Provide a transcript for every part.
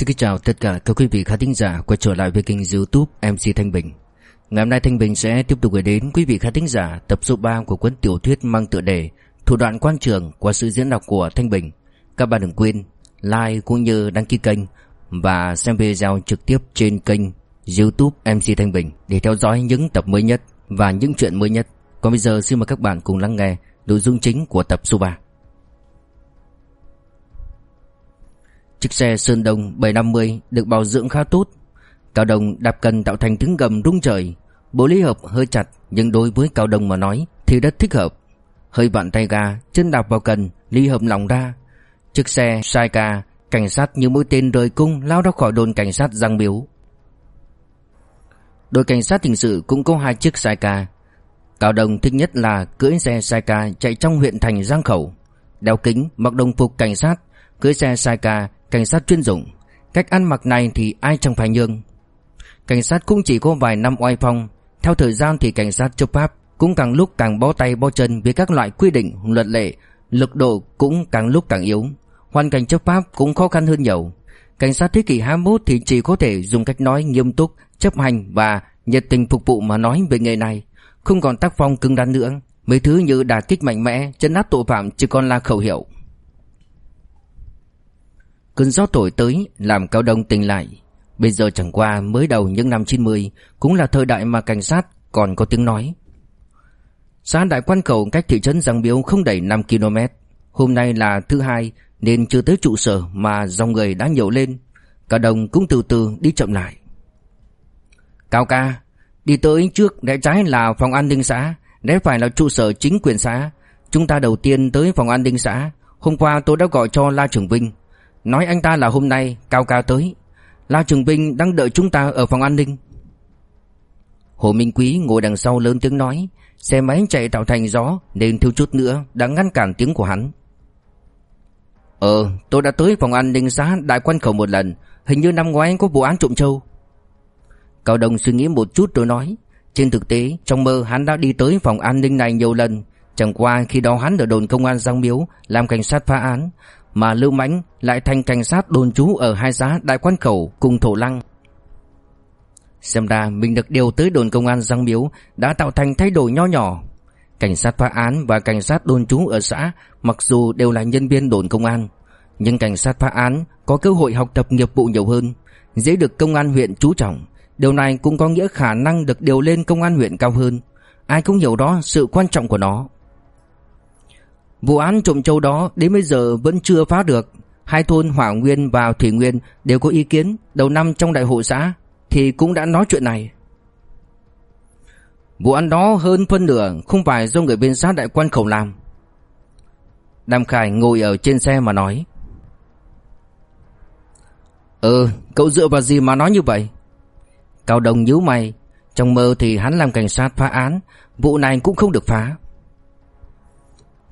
Xin kính chào tất cả các quý vị khán thính giả quay trở lại với kênh youtube MC Thanh Bình. Ngày hôm nay Thanh Bình sẽ tiếp tục gửi đến quý vị khán thính giả tập số 3 của cuốn tiểu thuyết mang tựa đề Thủ đoạn quan trường qua sự diễn đọc của Thanh Bình. Các bạn đừng quên like cũng như đăng ký kênh và xem video trực tiếp trên kênh youtube MC Thanh Bình để theo dõi những tập mới nhất và những chuyện mới nhất. Còn bây giờ xin mời các bạn cùng lắng nghe nội dung chính của tập số 3 Chiếc xe Sơn Đông 750 được bảo dưỡng khá tốt. Cao Đông đạp cần tạo thành tiếng gầm rung trời. bộ ly hợp hơi chặt nhưng đối với Cao Đông mà nói thì rất thích hợp. Hơi vặn tay ga, chân đạp vào cần, ly hợp lòng ra. Chiếc xe sai ca, cảnh sát như mũi tên rời cung lao ra khỏi đồn cảnh sát Giang Miếu. Đội cảnh sát hình sự cũng có hai chiếc sai ca. Cao Đông thích nhất là cưỡi xe sai ca chạy trong huyện thành Giang Khẩu. Đeo kính, mặc đồng phục cảnh sát, cưỡi xe sai ca Cảnh sát chuyên dụng. Cách ăn mặc này thì ai chẳng phải nhường. Cảnh sát cũng chỉ có vài năm oai phong. Theo thời gian thì cảnh sát chấp pháp Cũng càng lúc càng bó tay bó chân Với các loại quy định, luật lệ Lực độ cũng càng lúc càng yếu. Hoàn cảnh chấp pháp cũng khó khăn hơn nhiều. Cảnh sát thế kỷ 21 thì chỉ có thể dùng cách nói nghiêm túc, chấp hành và nhiệt tình phục vụ mà nói về nghề này, không còn tác phong cứng rắn nữa. Mấy thứ như đả kích mạnh mẽ, chấn áp tội phạm chỉ còn là khẩu hiệu. Cơn gió thổi tới, làm Cao Đông tỉnh lại. Bây giờ chẳng qua mới đầu những năm 90 Cũng là thời đại mà cảnh sát còn có tiếng nói. Xã Đại Quan Cầu cách thị trấn Giang Biếu không đầy 5 km Hôm nay là thứ hai, Nên chưa tới trụ sở mà dòng người đã nhiều lên. Cả đồng cũng từ từ đi chậm lại. Cao ca, Đi tới trước rẽ trái là phòng an ninh xã Rẽ phải là trụ sở chính quyền xã. Chúng ta đầu tiên tới phòng an ninh xã. Hôm qua tôi đã gọi cho La trường Vinh. Nói anh ta là hôm nay Cao Cao tới. La Trường Vinh đang đợi chúng ta ở phòng an ninh. Hồ Minh Quý ngồi đằng sau lớn tiếng nói, Xe máy chạy tạo thành gió Nên thiếu chút nữa đã ngăn cản tiếng của hắn. Ờ tôi đã tới phòng an ninh xã Đại Quan Khẩu một lần, Hình như năm ngoái có vụ án trộm châu Cao Đông suy nghĩ một chút rồi nói, Trên thực tế, trong mơ hắn đã đi tới phòng an ninh này nhiều lần, Chẳng qua khi đó hắn ở đồn công an Giang Miếu Làm cảnh sát phá án mà Lưu Mãnh lại thành cảnh sát đồn trú ở hai xã Đại Quan Khẩu cùng Thổ Lăng. Xem ra mình được điều tới đồn công an Giang Miếu đã tạo thành thay đổi nho nhỏ. Cảnh sát phá án và cảnh sát đồn trú ở xã mặc dù đều là nhân viên đồn công an, nhưng cảnh sát phá án có cơ hội học tập nghiệp vụ nhiều hơn, dễ được công an huyện chú trọng. Điều này cũng có nghĩa khả năng được điều lên công an huyện cao hơn. Ai cũng hiểu đó sự quan trọng của nó. Vụ án trộm châu đó đến bây giờ vẫn chưa phá được. Hai thôn Hỏa Nguyên và Thủy Nguyên đều có ý kiến đầu năm trong đại hội xã thì cũng đã nói chuyện này. Vụ án đó hơn phân nửa không phải do người bên xã đại quan khẩu làm. Đàm Khải ngồi ở trên xe mà nói. Ừ, cậu dựa vào gì mà nói như vậy? Cao Đồng nhíu mày, trong mơ thì hắn làm cảnh sát phá án, vụ này cũng không được phá.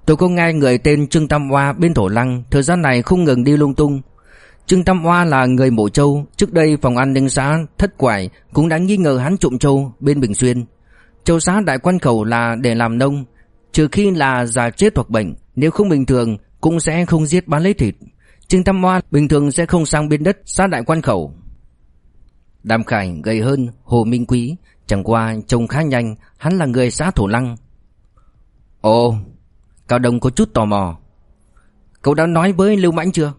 Tôi có nghe người tên Trương Tam Hoa bên Thổ Lăng thời gian này không ngừng đi lung tung. Trương Tam Hoa là người Mộ Châu, trước đây phòng an ninh xã Thất Quải cũng đã nghi ngờ hắn trộm châu bên Bình Xuyên. Châu xã đại quan khẩu là để làm nông, trừ khi là già chết hoặc bệnh, nếu không bình thường cũng sẽ không giết bán lấy thịt. Trương Tam Hoa bình thường sẽ không sang bên đất xã đại quan khẩu. Đàm Khải gầy hơn Hồ Minh Quý, chẳng qua trông khá nhanh, hắn là người xã Thổ Lăng. Ồ, Cao Đông có chút tò mò. Cậu đã nói với Lưu Mãnh chưa?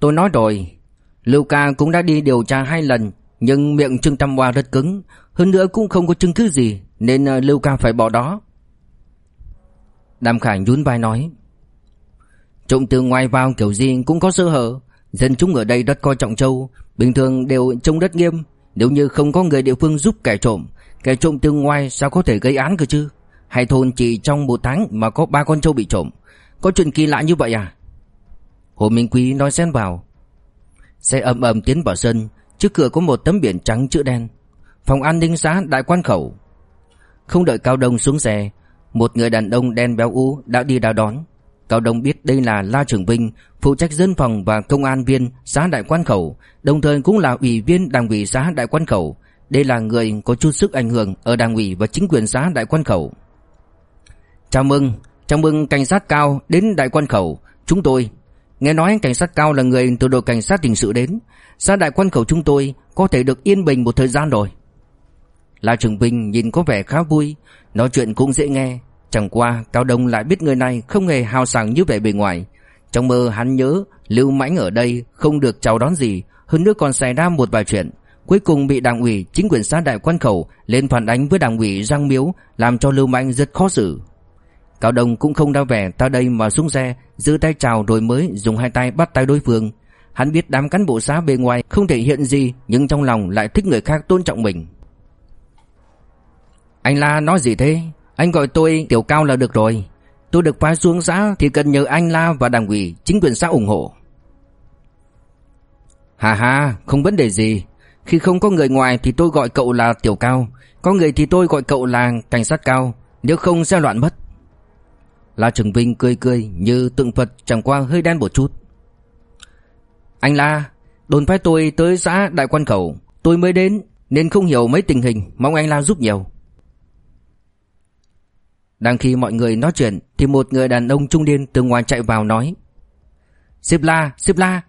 Tôi nói rồi. Lưu ca cũng đã đi điều tra hai lần, Nhưng miệng Trương Tam Hoa rất cứng. Hơn nữa cũng không có chứng cứ gì, Nên ờ, Lưu ca phải bỏ đó. Đàm Khải nhún vai nói, Trộm từ ngoài vào kiểu gì cũng có sơ hở. Dân chúng ở đây rất coi trọng châu. Bình thường đều trông rất nghiêm. Nếu như không có người địa phương giúp kẻ trộm Kẻ trộm từ ngoài sao có thể gây án cơ chứ? Hai thôn chỉ trong một tháng mà có ba con trâu bị trộm. Có chuyện kỳ lạ như vậy à? Hồ Minh Quý nói xen vào. Xe ầm ầm tiến vào sân, Trước cửa có một tấm biển trắng chữ đen. Phòng an ninh xã đại quan khẩu. Không đợi Cao Đông xuống xe, Một người đàn ông đen béo ú đã đi đào đón. Cao Đông biết đây là La Trường Vinh, Phụ trách dân phòng và công an viên xã đại quan khẩu, Đồng thời cũng là ủy viên đảng ủy xã đại quan khẩu. Đây là người có chút sức ảnh hưởng Ở đảng ủy và chính quyền xã đại quan khẩu. Chào mừng, chào mừng cảnh sát cao đến đại quan khẩu. Chúng tôi, Nghe nói cảnh sát cao là người từ đội cảnh sát hình sự đến. Ra đại quan khẩu chúng tôi Có thể được yên bình một thời gian rồi. La Trường bình nhìn có vẻ khá vui Nói chuyện cũng dễ nghe. Chẳng qua Cao Đông lại biết người này Không hề hào sảng như vẻ bề ngoài. Trong mơ hắn nhớ Lưu Mãnh ở đây không được chào đón gì Hơn nữa còn xảy ra một vài chuyện. Cuối cùng bị đảng ủy chính quyền xã đại quan khẩu Lên phản ánh với đảng ủy Giang Miếu Làm cho Lưu Mãnh rất khó xử. Cao Đông cũng không đau vẻ ta đây mà xuống xe, Giữ tay chào rồi mới dùng hai tay bắt tay đối phương. Hắn biết đám cán bộ xã bề ngoài không thể hiện gì, Nhưng trong lòng lại thích người khác tôn trọng mình. Anh La nói gì thế? Anh gọi tôi Tiểu Cao là được rồi. Tôi được phái xuống xã thì cần nhờ anh La và đảng ủy, Chính quyền xã ủng hộ. Hà hà không vấn đề gì. Khi không có người ngoài thì tôi gọi cậu là Tiểu Cao. Có người thì tôi gọi cậu là Cảnh sát Cao. Nếu không sẽ loạn mất. La Trường Vinh cười cười như tượng Phật chẳng qua hơi đen một chút. Anh La, đồn phái tôi tới xã Đại Quan Khẩu, tôi mới đến nên không hiểu mấy tình hình, mong anh La giúp nhiều. Đang khi mọi người nói chuyện thì một người đàn ông trung niên từ ngoài chạy vào nói Xếp La, xếp La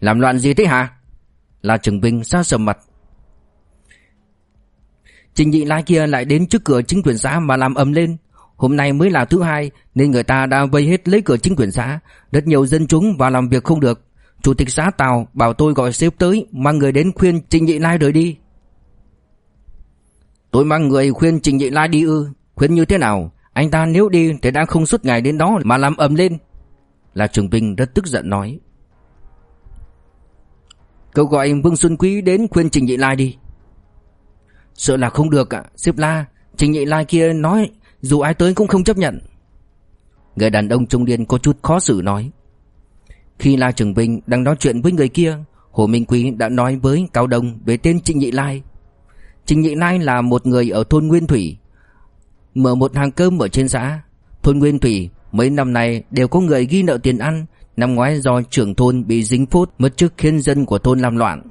Làm loạn gì thế hả? La Trường Vinh xa sầm mặt Trình nhị lai kia lại đến trước cửa chính quyền xã mà làm ầm lên Hôm nay mới là thứ hai nên người ta đã vây hết lấy cửa chính quyền xã, rất nhiều dân chúng vào làm việc không được. Chủ tịch xã Tào bảo tôi gọi sếp tới mang người đến khuyên Trình Nhị Lai rời đi. Tôi mang người khuyên Trình Nhị Lai đi ư? Khuyên như thế nào? Anh ta nếu đi thì đã không suốt ngày đến đó mà làm ầm lên. Là Trường binh rất tức giận nói. Cậu gọi Vương Xuân Quý đến khuyên Trình Nhị Lai đi. Sợ là không được ạ, à. sếp La, Trình Nhị Lai kia nói dù ai tới cũng không chấp nhận. Người đàn ông trung niên có chút khó xử nói. Khi La Trường Vinh đang nói chuyện với người kia, Hồ Minh Quý đã nói với Cao Đông về tên Trịnh Nhị Lai. Trịnh Nhị Lai là một người ở thôn Nguyên Thủy, Mở một hàng cơm ở trên xã. Thôn Nguyên Thủy mấy năm nay đều có người ghi nợ tiền ăn, Năm ngoái do trưởng thôn bị dính phốt mất chức khiến dân của thôn làm loạn.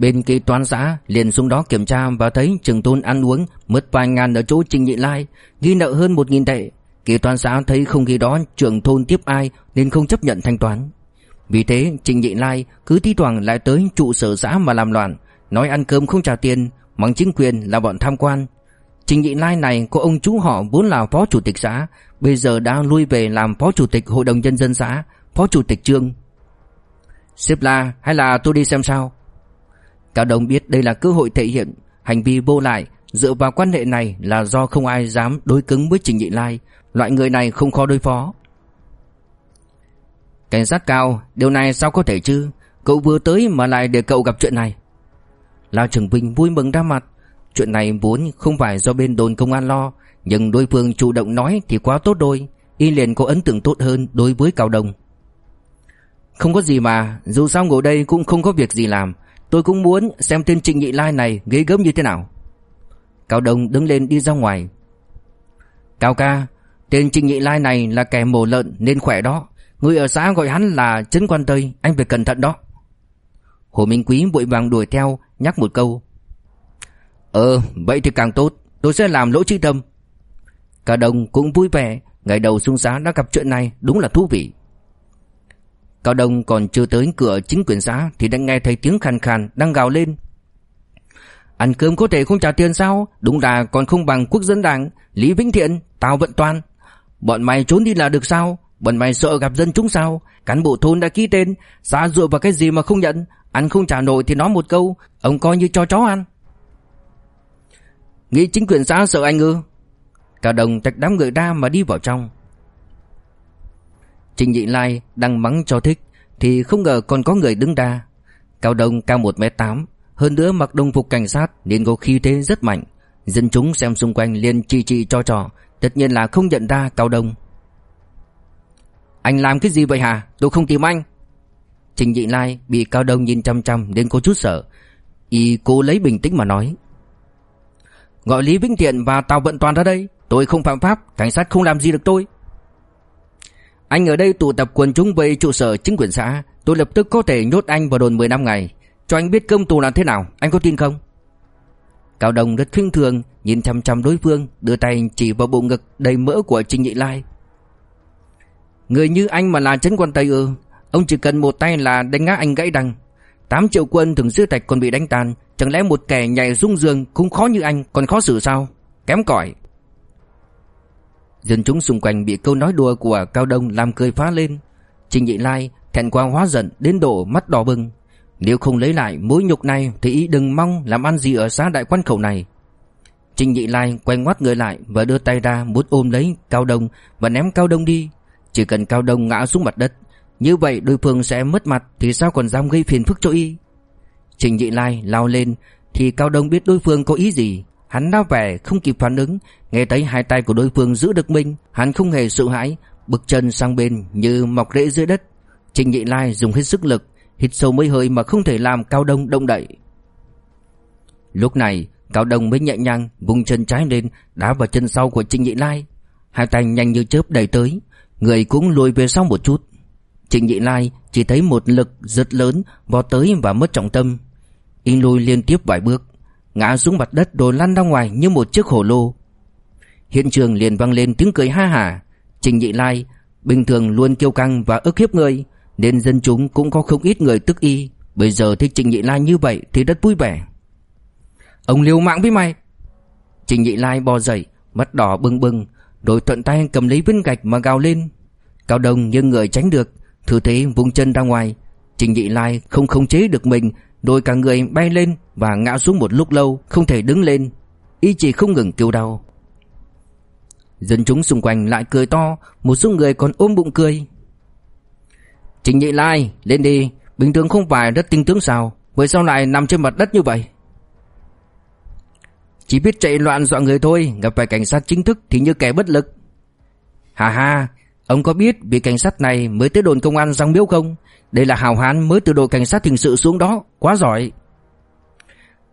Bên kế toán xã liền xuống đó kiểm tra và thấy trường tôn ăn uống mất vài ngàn ở chỗ Trình Nhị Lai, ghi nợ hơn một nghìn tệ. Kế toán xã thấy không ghi đó trưởng thôn tiếp ai nên không chấp nhận thanh toán. Vì thế Trình Nhị Lai cứ thi thoảng lại tới trụ sở xã mà làm loạn, nói ăn cơm không trả tiền, mắng chính quyền là bọn tham quan. Trình Nhị Lai này có ông chú họ vốn là phó chủ tịch xã, bây giờ đã lui về làm phó chủ tịch hội đồng nhân dân xã, phó chủ tịch trương. Xếp la hay là tôi đi xem sao? Cao Đông biết đây là cơ hội thể hiện hành vi vô lại dựa vào quan hệ này là do không ai dám đối cứng với Trình Nhị Lai, loại người này không khó đối phó. Cảnh sát cao, điều này sao có thể chứ? Cậu vừa tới mà lại để cậu gặp chuyện này. La Trường Vinh vui mừng ra mặt, chuyện này vốn không phải do bên đồn công an lo, nhưng đối phương chủ động nói thì quá tốt đôi, y liền có ấn tượng tốt hơn đối với Cao Đông. Không có gì mà, dù sao ngồi đây cũng không có việc gì làm, Tôi cũng muốn xem tên Trịnh Nhị Lai này ghế gớm như thế nào. Cao Đông đứng lên đi ra ngoài. Cao ca, Tên Trịnh Nhị Lai này là kẻ mổ lợn nên khỏe đó. Người ở xã gọi hắn là Trấn Quan Tây, Anh phải cẩn thận đó. Hồ Minh Quý vội vàng đuổi theo, Nhắc một câu. Ờ vậy thì càng tốt, Tôi sẽ làm lỗ trí tâm. Cao Đông cũng vui vẻ, Ngày đầu xuống xã đã gặp chuyện này, Đúng là thú vị. Cao Đông còn chưa tới cửa chính quyền xã Thì đã nghe thấy tiếng khàn khàn đang gào lên. Ăn cơm có thể không trả tiền sao? Đúng là còn không bằng quốc dân đảng. Lý Vĩnh Thiện, Tào Vận Toàn. Bọn mày trốn đi là được sao? Bọn mày sợ gặp dân chúng sao? Cán bộ thôn đã ký tên Xã dựa vào cái gì mà không nhận? Ăn không trả nổi thì nói một câu Ông coi như cho chó ăn. Nghĩ chính quyền xã sợ anh ư? Cao Đông tách đám người ra mà đi vào trong. Trình Nhị Lai đang mắng cho thích, Thì không ngờ còn có người đứng ra. Cao Đông cao 1m8 Hơn nữa mặc đồng phục cảnh sát Nên có khí thế rất mạnh. Dân chúng xem xung quanh liền chi chi cho trò, Tất nhiên là không nhận ra Cao Đông. Anh làm cái gì vậy hả? Tôi không tìm anh. Trình Nhị Lai bị Cao Đông nhìn chăm chăm Nên có chút sợ. Y cố lấy bình tĩnh mà nói. Gọi Lý Vĩnh Thiện và Tào Vận Toàn ra đây, Tôi không phạm pháp, Cảnh sát không làm gì được tôi anh ở đây tụ tập quần chúng về trụ sở chính quyền xã. Tôi lập tức có thể nhốt anh vào đồn 10 năm ngày. Cho anh biết cơm tù là thế nào, Anh có tin không? Cao Đông rất khinh thường, Nhìn chăm chăm đối phương, Đưa tay chỉ vào bộ ngực đầy mỡ của Trình Nhị Lai. Người như anh mà là chấn quan Tây ư? Ông chỉ cần một tay là đánh ngã anh gãy đằng. 8 triệu quân thường sư tạch còn bị đánh tan. Chẳng lẽ một kẻ nhảy rung giường Cũng khó như anh, còn khó xử sao? Kém cỏi. Dân chúng xung quanh bị câu nói đùa của Cao Đông làm cười phá lên. Trình Nhị Lai thẹn quá hóa giận, đến độ mắt đỏ bừng. Nếu không lấy lại mối nhục này Thì ý đừng mong làm ăn gì ở xã đại quan khẩu này. Trình Nhị Lai quay ngoắt người lại Và đưa tay ra muốn ôm lấy Cao Đông Và ném Cao Đông đi. Chỉ cần Cao Đông ngã xuống mặt đất, Như vậy đối phương sẽ mất mặt Thì sao còn dám gây phiền phức cho y? Trình Nhị Lai lao lên, Thì Cao Đông biết đối phương có ý gì. Hắn đã vẻ, không kịp phản ứng. Nghe thấy hai tay của đối phương giữ được mình, Hắn không hề sợ hãi. Bước chân sang bên như mọc rễ dưới đất. Trình Nhị Lai dùng hết sức lực, Hít sâu mấy hơi mà không thể làm Cao Đông động đậy. Lúc này, Cao Đông mới nhẹ nhàng vùng chân trái lên, Đá vào chân sau của Trình Nhị Lai. Hai tay nhanh như chớp đẩy tới, Người cũng lùi về sau một chút. Trình Nhị Lai chỉ thấy một lực rất lớn Vò tới và mất trọng tâm. Y lùi liên tiếp vài bước Ngã xuống mặt đất rồi lăn ra ngoài như một chiếc hồ lô. Hiện trường liền vang lên tiếng cười ha hả Trình Nhị Lai Bình thường luôn kiêu căng và ức hiếp người, Nên dân chúng cũng có không ít người tức y. Bây giờ thấy Trình Nhị Lai như vậy Thì rất vui vẻ. Ông liều mạng với mày. Trình Nhị Lai bò dậy, Mắt đỏ bừng bừng, Rồi thuận tay cầm lấy viên gạch mà gào lên. Cao đồng nhưng người tránh được, Thử thế vùng chân ra ngoài. Trình Nhị Lai không khống chế được mình rồi cả người bay lên Và ngã xuống một lúc lâu, Không thể đứng lên. Y chỉ không ngừng kêu đau. Dân chúng xung quanh lại cười to, Một số người còn ôm bụng cười. Trình Nhị Lai, lên đi. Bình thường không phải rất tinh tướng sao? Vậy sao lại nằm trên mặt đất như vậy? Chỉ biết chạy loạn dọa người thôi, Gặp phải cảnh sát chính thức thì như kẻ bất lực. Hà hà Ông có biết vị cảnh sát này mới tới đồn công an răng miếu không? Đây là hào hán mới từ đội cảnh sát hình sự xuống đó. Quá giỏi.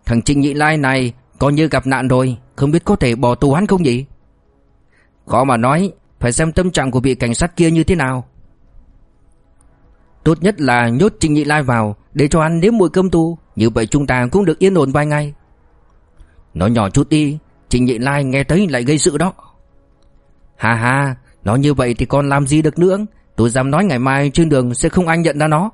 Thằng Trình Nhị Lai này Coi như gặp nạn rồi. Không biết có thể bỏ tù hắn không nhỉ? Khó mà nói, Phải xem tâm trạng của vị cảnh sát kia như thế nào. Tốt nhất là nhốt Trình Nhị Lai vào Để cho hắn nếm mùi cơm tu Như vậy chúng ta cũng được yên ổn vài ngày. Nói nhỏ chút đi Trình Nhị Lai nghe thấy lại gây sự đó. Hà hà Nói như vậy thì còn làm gì được nữa? Tôi dám nói ngày mai trên đường sẽ không ai nhận ra nó.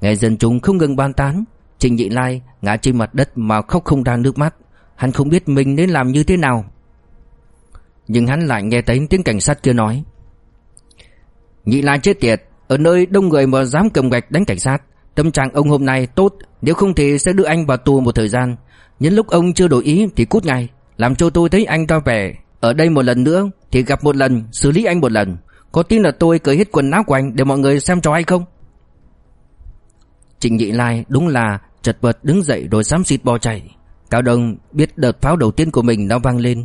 Nghe dân chúng không ngừng bàn tán, Trình Nhị Lai ngã trên mặt đất mà khóc không ra nước mắt. Hắn không biết mình nên làm như thế nào. Nhưng hắn lại nghe thấy tiếng cảnh sát kia nói. Nhị Lai chết tiệt, Ở nơi đông người mà dám cầm gạch đánh cảnh sát. Tâm trạng ông hôm nay tốt, Nếu không thì sẽ đưa anh vào tù một thời gian. Nhân lúc ông chưa đổi ý thì cút ngay, Làm cho tôi thấy anh ra vẻ. Ở đây một lần nữa Thì gặp một lần, xử lý anh một lần. Có tin là tôi cởi hết quần áo của anh Để mọi người xem trò hay không Trịnh Nhị Lai đúng là chật vật đứng dậy rồi xám xịt bò chạy. Cao Đông biết đợt pháo đầu tiên của mình đã vang lên.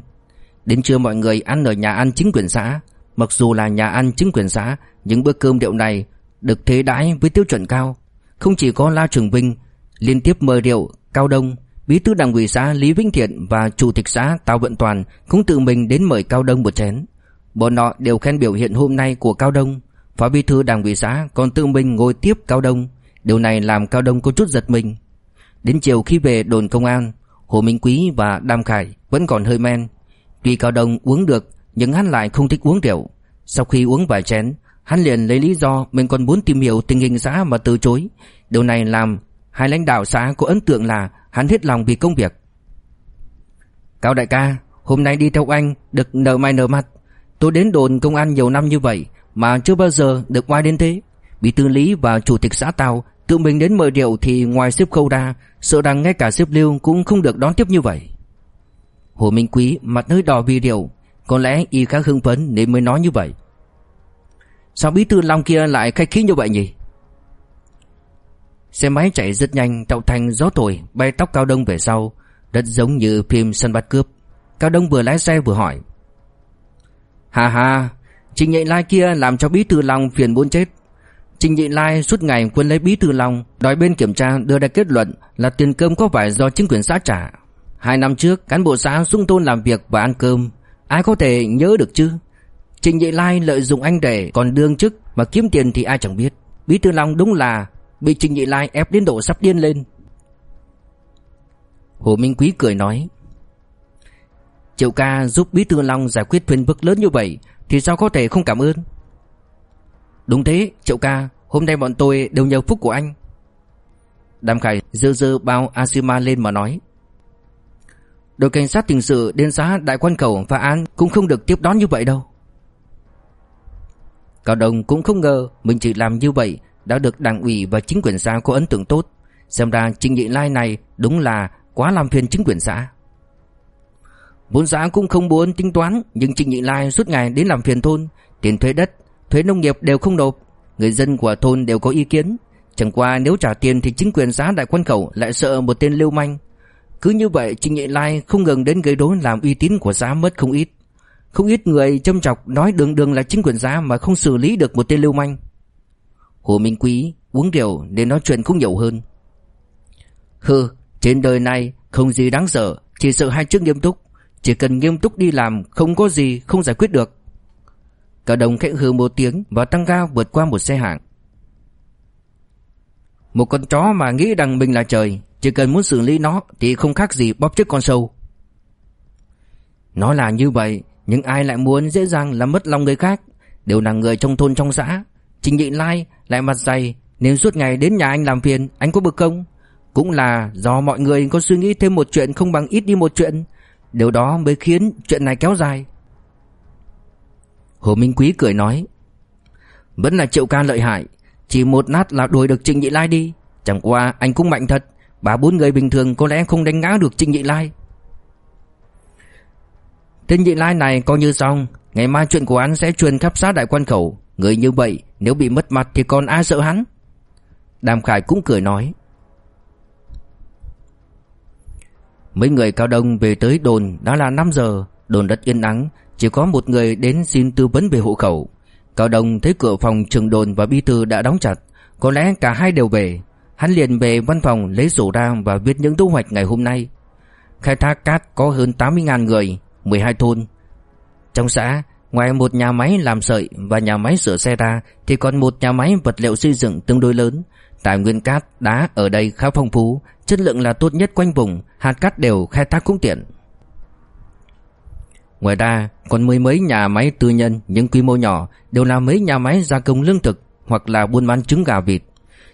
Đến trưa mọi người ăn ở nhà ăn chính quyền xã. Mặc dù là nhà ăn chính quyền xã, những bữa cơm điệu này được thế đãi với tiêu chuẩn cao. Không chỉ có La Trường Vinh liên tiếp mời rượu, Cao Đông, bí thư đảng ủy xã Lý Vĩnh Thiện và chủ tịch xã Tào Vận Toàn cũng tự mình đến mời Cao Đông một chén. Bọn họ đều khen biểu hiện hôm nay của Cao Đông. Phó bí thư đảng ủy xã còn tự mình ngồi tiếp Cao Đông. Điều này làm Cao Đông có chút giật mình. Đến chiều khi về đồn công an, Hồ Minh Quý và Đam Khải vẫn còn hơi men. Tuy Cao Đông uống được, nhưng hắn lại không thích uống rượu. Sau khi uống vài chén, hắn liền lấy lý do mình còn muốn tìm hiểu tình hình xã mà từ chối. Điều này làm hai lãnh đạo xã có ấn tượng là hắn hết lòng vì công việc. Cao đại ca, hôm nay đi theo anh được nợ mai nợ mặt. Tôi đến đồn công an nhiều năm như vậy mà chưa bao giờ được oai đến thế. Bí thư Lý và chủ tịch xã Tào Tự mình đến mời rượu thì ngoài xếp khâu ra, Sợ rằng ngay cả xếp lưu cũng không được đón tiếp như vậy. Hồ Minh Quý mặt hơi đỏ vì rượu Có lẽ y khá hưng phấn nên mới nói như vậy. Sao bí thư Long kia lại khách khí như vậy nhỉ? Xe máy chạy rất nhanh, tạo thành gió thổi, bay tóc Cao Đông về sau Rất giống như phim sân bắt cướp. Cao Đông vừa lái xe vừa hỏi Hà hà Trình Nhị lai kia làm cho bí thư Long phiền muốn chết Trình Nhị Lai suốt ngày quân lấy bí thư Long đòi bên kiểm tra đưa ra kết luận là tiền cơm có phải do chính quyền xã trả. Hai năm trước cán bộ xã xuống thôn làm việc và ăn cơm, ai có thể nhớ được chứ? Trình Nhị Lai lợi dụng anh để còn đương chức mà kiếm tiền thì ai chẳng biết. Bí thư Long đúng là bị Trình Nhị Lai ép đến độ sắp điên lên. Hồ Minh Quý cười nói Triệu ca giúp Bí thư Long giải quyết phiền phức lớn như vậy Thì sao có thể không cảm ơn Đúng thế, Triệu ca, Hôm nay bọn tôi đều nhờ phúc của anh Đàm Khải dơ dơ bao Asima lên mà nói Đội cảnh sát tình sự đến xã Đại Quan Cầu và An cũng không được tiếp đón như vậy đâu Cao Đông cũng không ngờ mình chỉ làm như vậy đã được đảng ủy và chính quyền xã có ấn tượng tốt. Xem ra Trình Nhị Lai này đúng là quá làm phiền chính quyền xã. Vốn giá cũng không muốn tính toán nhưng Trình Nhị Lai suốt ngày đến làm phiền thôn, tiền thuế đất, thuế nông nghiệp đều không nộp. Người dân của thôn đều có ý kiến. Chẳng qua nếu trả tiền thì chính quyền giá Đại Quân Khẩu lại sợ một tên lưu manh. Cứ như vậy Trình Nhị Lai không ngừng đến gây rối làm uy tín của giá mất không ít. Không ít người châm chọc nói đường đường là chính quyền giá mà không xử lý được một tên lưu manh. Hồ Minh Quý uống rượu nên nói chuyện cũng nhiều hơn. Hừ, trên đời này không gì đáng sợ, chỉ sợ hai chữ nghiêm túc. Chỉ cần nghiêm túc đi làm không có gì không giải quyết được. Cả đồng khẽ hừ một tiếng và tăng ga vượt qua một xe hạng. Một con chó mà nghĩ rằng mình là trời, chỉ cần muốn xử lý nó thì không khác gì bóp chết con sâu. Nó là như vậy, nhưng ai lại muốn dễ dàng làm mất lòng người khác Đều là người trong thôn trong xã Trình Nhị Lai lại mặt dày nếu suốt ngày đến nhà anh làm phiền Anh có bực không Cũng là do mọi người có suy nghĩ thêm một chuyện Không bằng ít đi một chuyện Điều đó mới khiến chuyện này kéo dài. Hồ Minh Quý cười nói, Vẫn là triệu ca lợi hại, Chỉ một nát là đuổi được Trình Nhị Lai đi. Chẳng qua anh cũng mạnh thật, bà bốn người bình thường có lẽ không đánh ngã được Trình Nhị Lai. Trịnh nhị lai này coi như xong, Ngày mai chuyện của hắn sẽ truyền khắp xã đại quan khẩu. Người như vậy, nếu bị mất mặt thì còn ai sợ hắn? Đàm Khải cũng cười nói Mấy người cao đông về tới đồn đã là 5 giờ Đồn rất yên ắng Chỉ có một người đến xin tư vấn về hộ khẩu Cao đông thấy cửa phòng trường đồn và bi thư đã đóng chặt Có lẽ cả hai đều về Hắn liền về văn phòng lấy sổ ra và viết những thu hoạch ngày hôm nay Khai thác cát có hơn 80.000 người 12 thôn. Trong xã, ngoài một nhà máy làm sợi và nhà máy sửa xe ra thì còn một nhà máy vật liệu xây dựng tương đối lớn. Tài nguyên cát, đá ở đây khá phong phú, chất lượng là tốt nhất quanh vùng, hạt cát đều khai thác cũng tiện. Ngoài ra, còn mười mấy nhà máy tư nhân những quy mô nhỏ đều là mấy nhà máy gia công lương thực hoặc là buôn bán trứng gà vịt.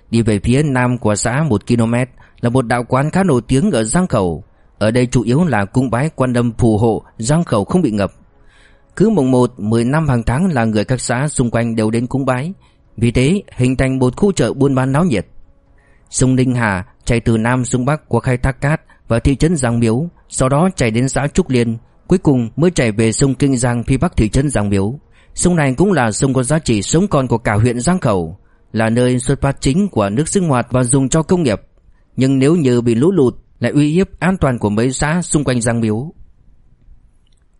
Đi về phía nam của xã 1 km là một đạo quán khá nổi tiếng ở Giang Khẩu, ở đây chủ yếu là cung bái quan âm phù hộ Giang khẩu không bị ngập Cứ mùng 1, 10 năm hàng tháng là người các xã xung quanh đều đến cúng bái Vì thế hình thành một khu chợ buôn bán náo nhiệt Sông Ninh Hà chảy từ Nam xuống Bắc qua khai thác cát và thị trấn Giang Miếu Sau đó chảy đến xã Trúc Liên Cuối cùng mới chảy về sông Kinh Giang phía Bắc thị trấn Giang Miếu Sông này cũng là sông có giá trị sống còn của cả huyện Giang Khẩu Là nơi xuất phát chính của nước sinh hoạt và dùng cho công nghiệp Nhưng nếu như bị lũ lụt lại uy hiếp an toàn của mấy xã xung quanh Giang Miếu.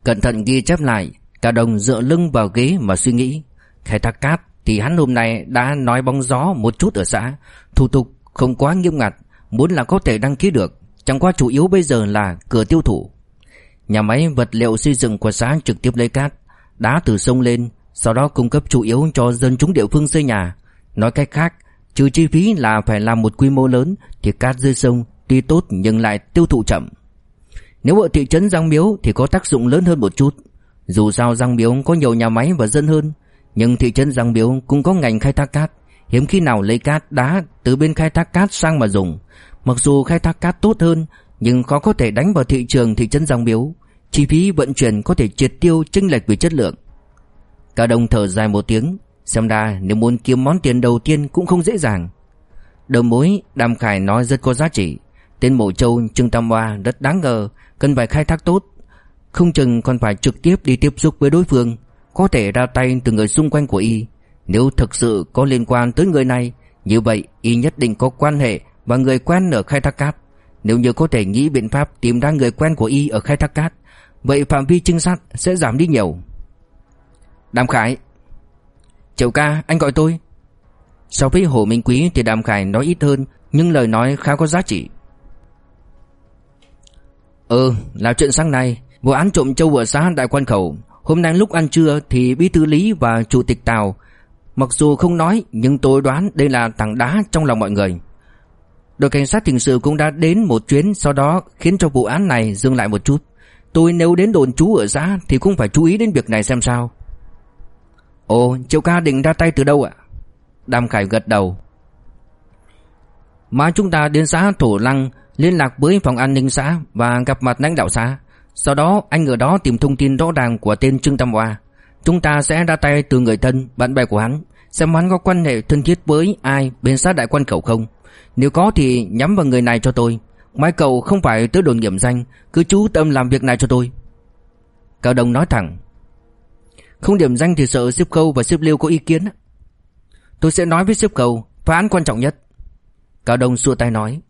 Cẩn thận ghi chép lại, cả đồng dựa lưng vào ghế mà suy nghĩ. Khai thác cát thì hắn hôm nay đã nói bóng gió một chút ở xã, thủ tục không quá nghiêm ngặt, muốn là có thể đăng ký được, chẳng qua chủ yếu bây giờ là cửa tiêu thụ. Nhà máy vật liệu xây dựng của xã trực tiếp lấy cát, đá từ sông lên, sau đó cung cấp chủ yếu cho dân chúng địa phương xây nhà. Nói cách khác, trừ chi phí là phải làm một quy mô lớn thì cát dưới sông tuy tốt nhưng lại tiêu thụ chậm. Nếu ở thị trấn Giang Miếu thì có tác dụng lớn hơn một chút. Dù sao Giang Miếu có nhiều nhà máy và dân hơn, nhưng thị trấn Giang Miếu cũng có ngành khai thác cát, hiếm khi nào lấy cát đá từ bên khai thác cát sang mà dùng. Mặc dù khai thác cát tốt hơn, nhưng khó có thể đánh vào thị trường thị trấn Giang Miếu, chi phí vận chuyển có thể triệt tiêu chênh lệch về chất lượng. Cao đồng thở dài một tiếng, xem ra nếu muốn kiếm món tiền đầu tiên cũng không dễ dàng. Đầu mối Đàm Khải nói rất có giá trị Tên Mộ Châu Trương Tam Hoa rất đáng ngờ Cần phải khai thác tốt Không chừng còn phải trực tiếp đi tiếp xúc với đối phương Có thể ra tay từ người xung quanh của y nếu thực sự có liên quan tới người này, Như vậy y nhất định có quan hệ Và người quen ở khai thác cát. Nếu như có thể nghĩ biện pháp tìm ra người quen của y ở khai thác cát, Vậy phạm vi trinh sát sẽ giảm đi nhiều. Đàm Khải. Triệu ca, anh gọi tôi. So với Hồ Minh Quý thì Đàm Khải nói ít hơn, Nhưng lời nói khá có giá trị. Ừ là chuyện sáng nay, Vụ án trộm châu ở xã Đại Quan Khẩu. Hôm nay lúc ăn trưa thì Bí Thư Lý và Chủ tịch Tào Mặc dù không nói, nhưng tôi đoán đây là tảng đá trong lòng mọi người. Đội cảnh sát hình sự cũng đã đến một chuyến, Sau đó khiến cho vụ án này dừng lại một chút. Tôi nếu đến đồn trú ở xã Thì cũng phải chú ý đến việc này xem sao. Ồ, Triệu ca định ra tay từ đâu ạ? Đàm Khải gật đầu. Mà chúng ta đến xã Thổ Lăng, Liên lạc với phòng an ninh xã Và gặp mặt lãnh đạo xã. Sau đó, anh ở đó tìm thông tin rõ ràng Của tên Trương Tam Hoa. Chúng ta sẽ ra tay từ người thân, bạn bè của hắn Xem hắn có quan hệ thân thiết với ai Bên sát đại quan khẩu không. Nếu có thì nhắm vào người này cho tôi. Mai cậu không phải tới đồn nghiệm danh Cứ chú tâm làm việc này cho tôi. Cao Đông nói thẳng. Không điểm danh thì sợ xếp câu và xếp liêu có ý kiến Tôi sẽ nói với xếp khâu Phá án quan trọng nhất. Cao Đông xua tay nói.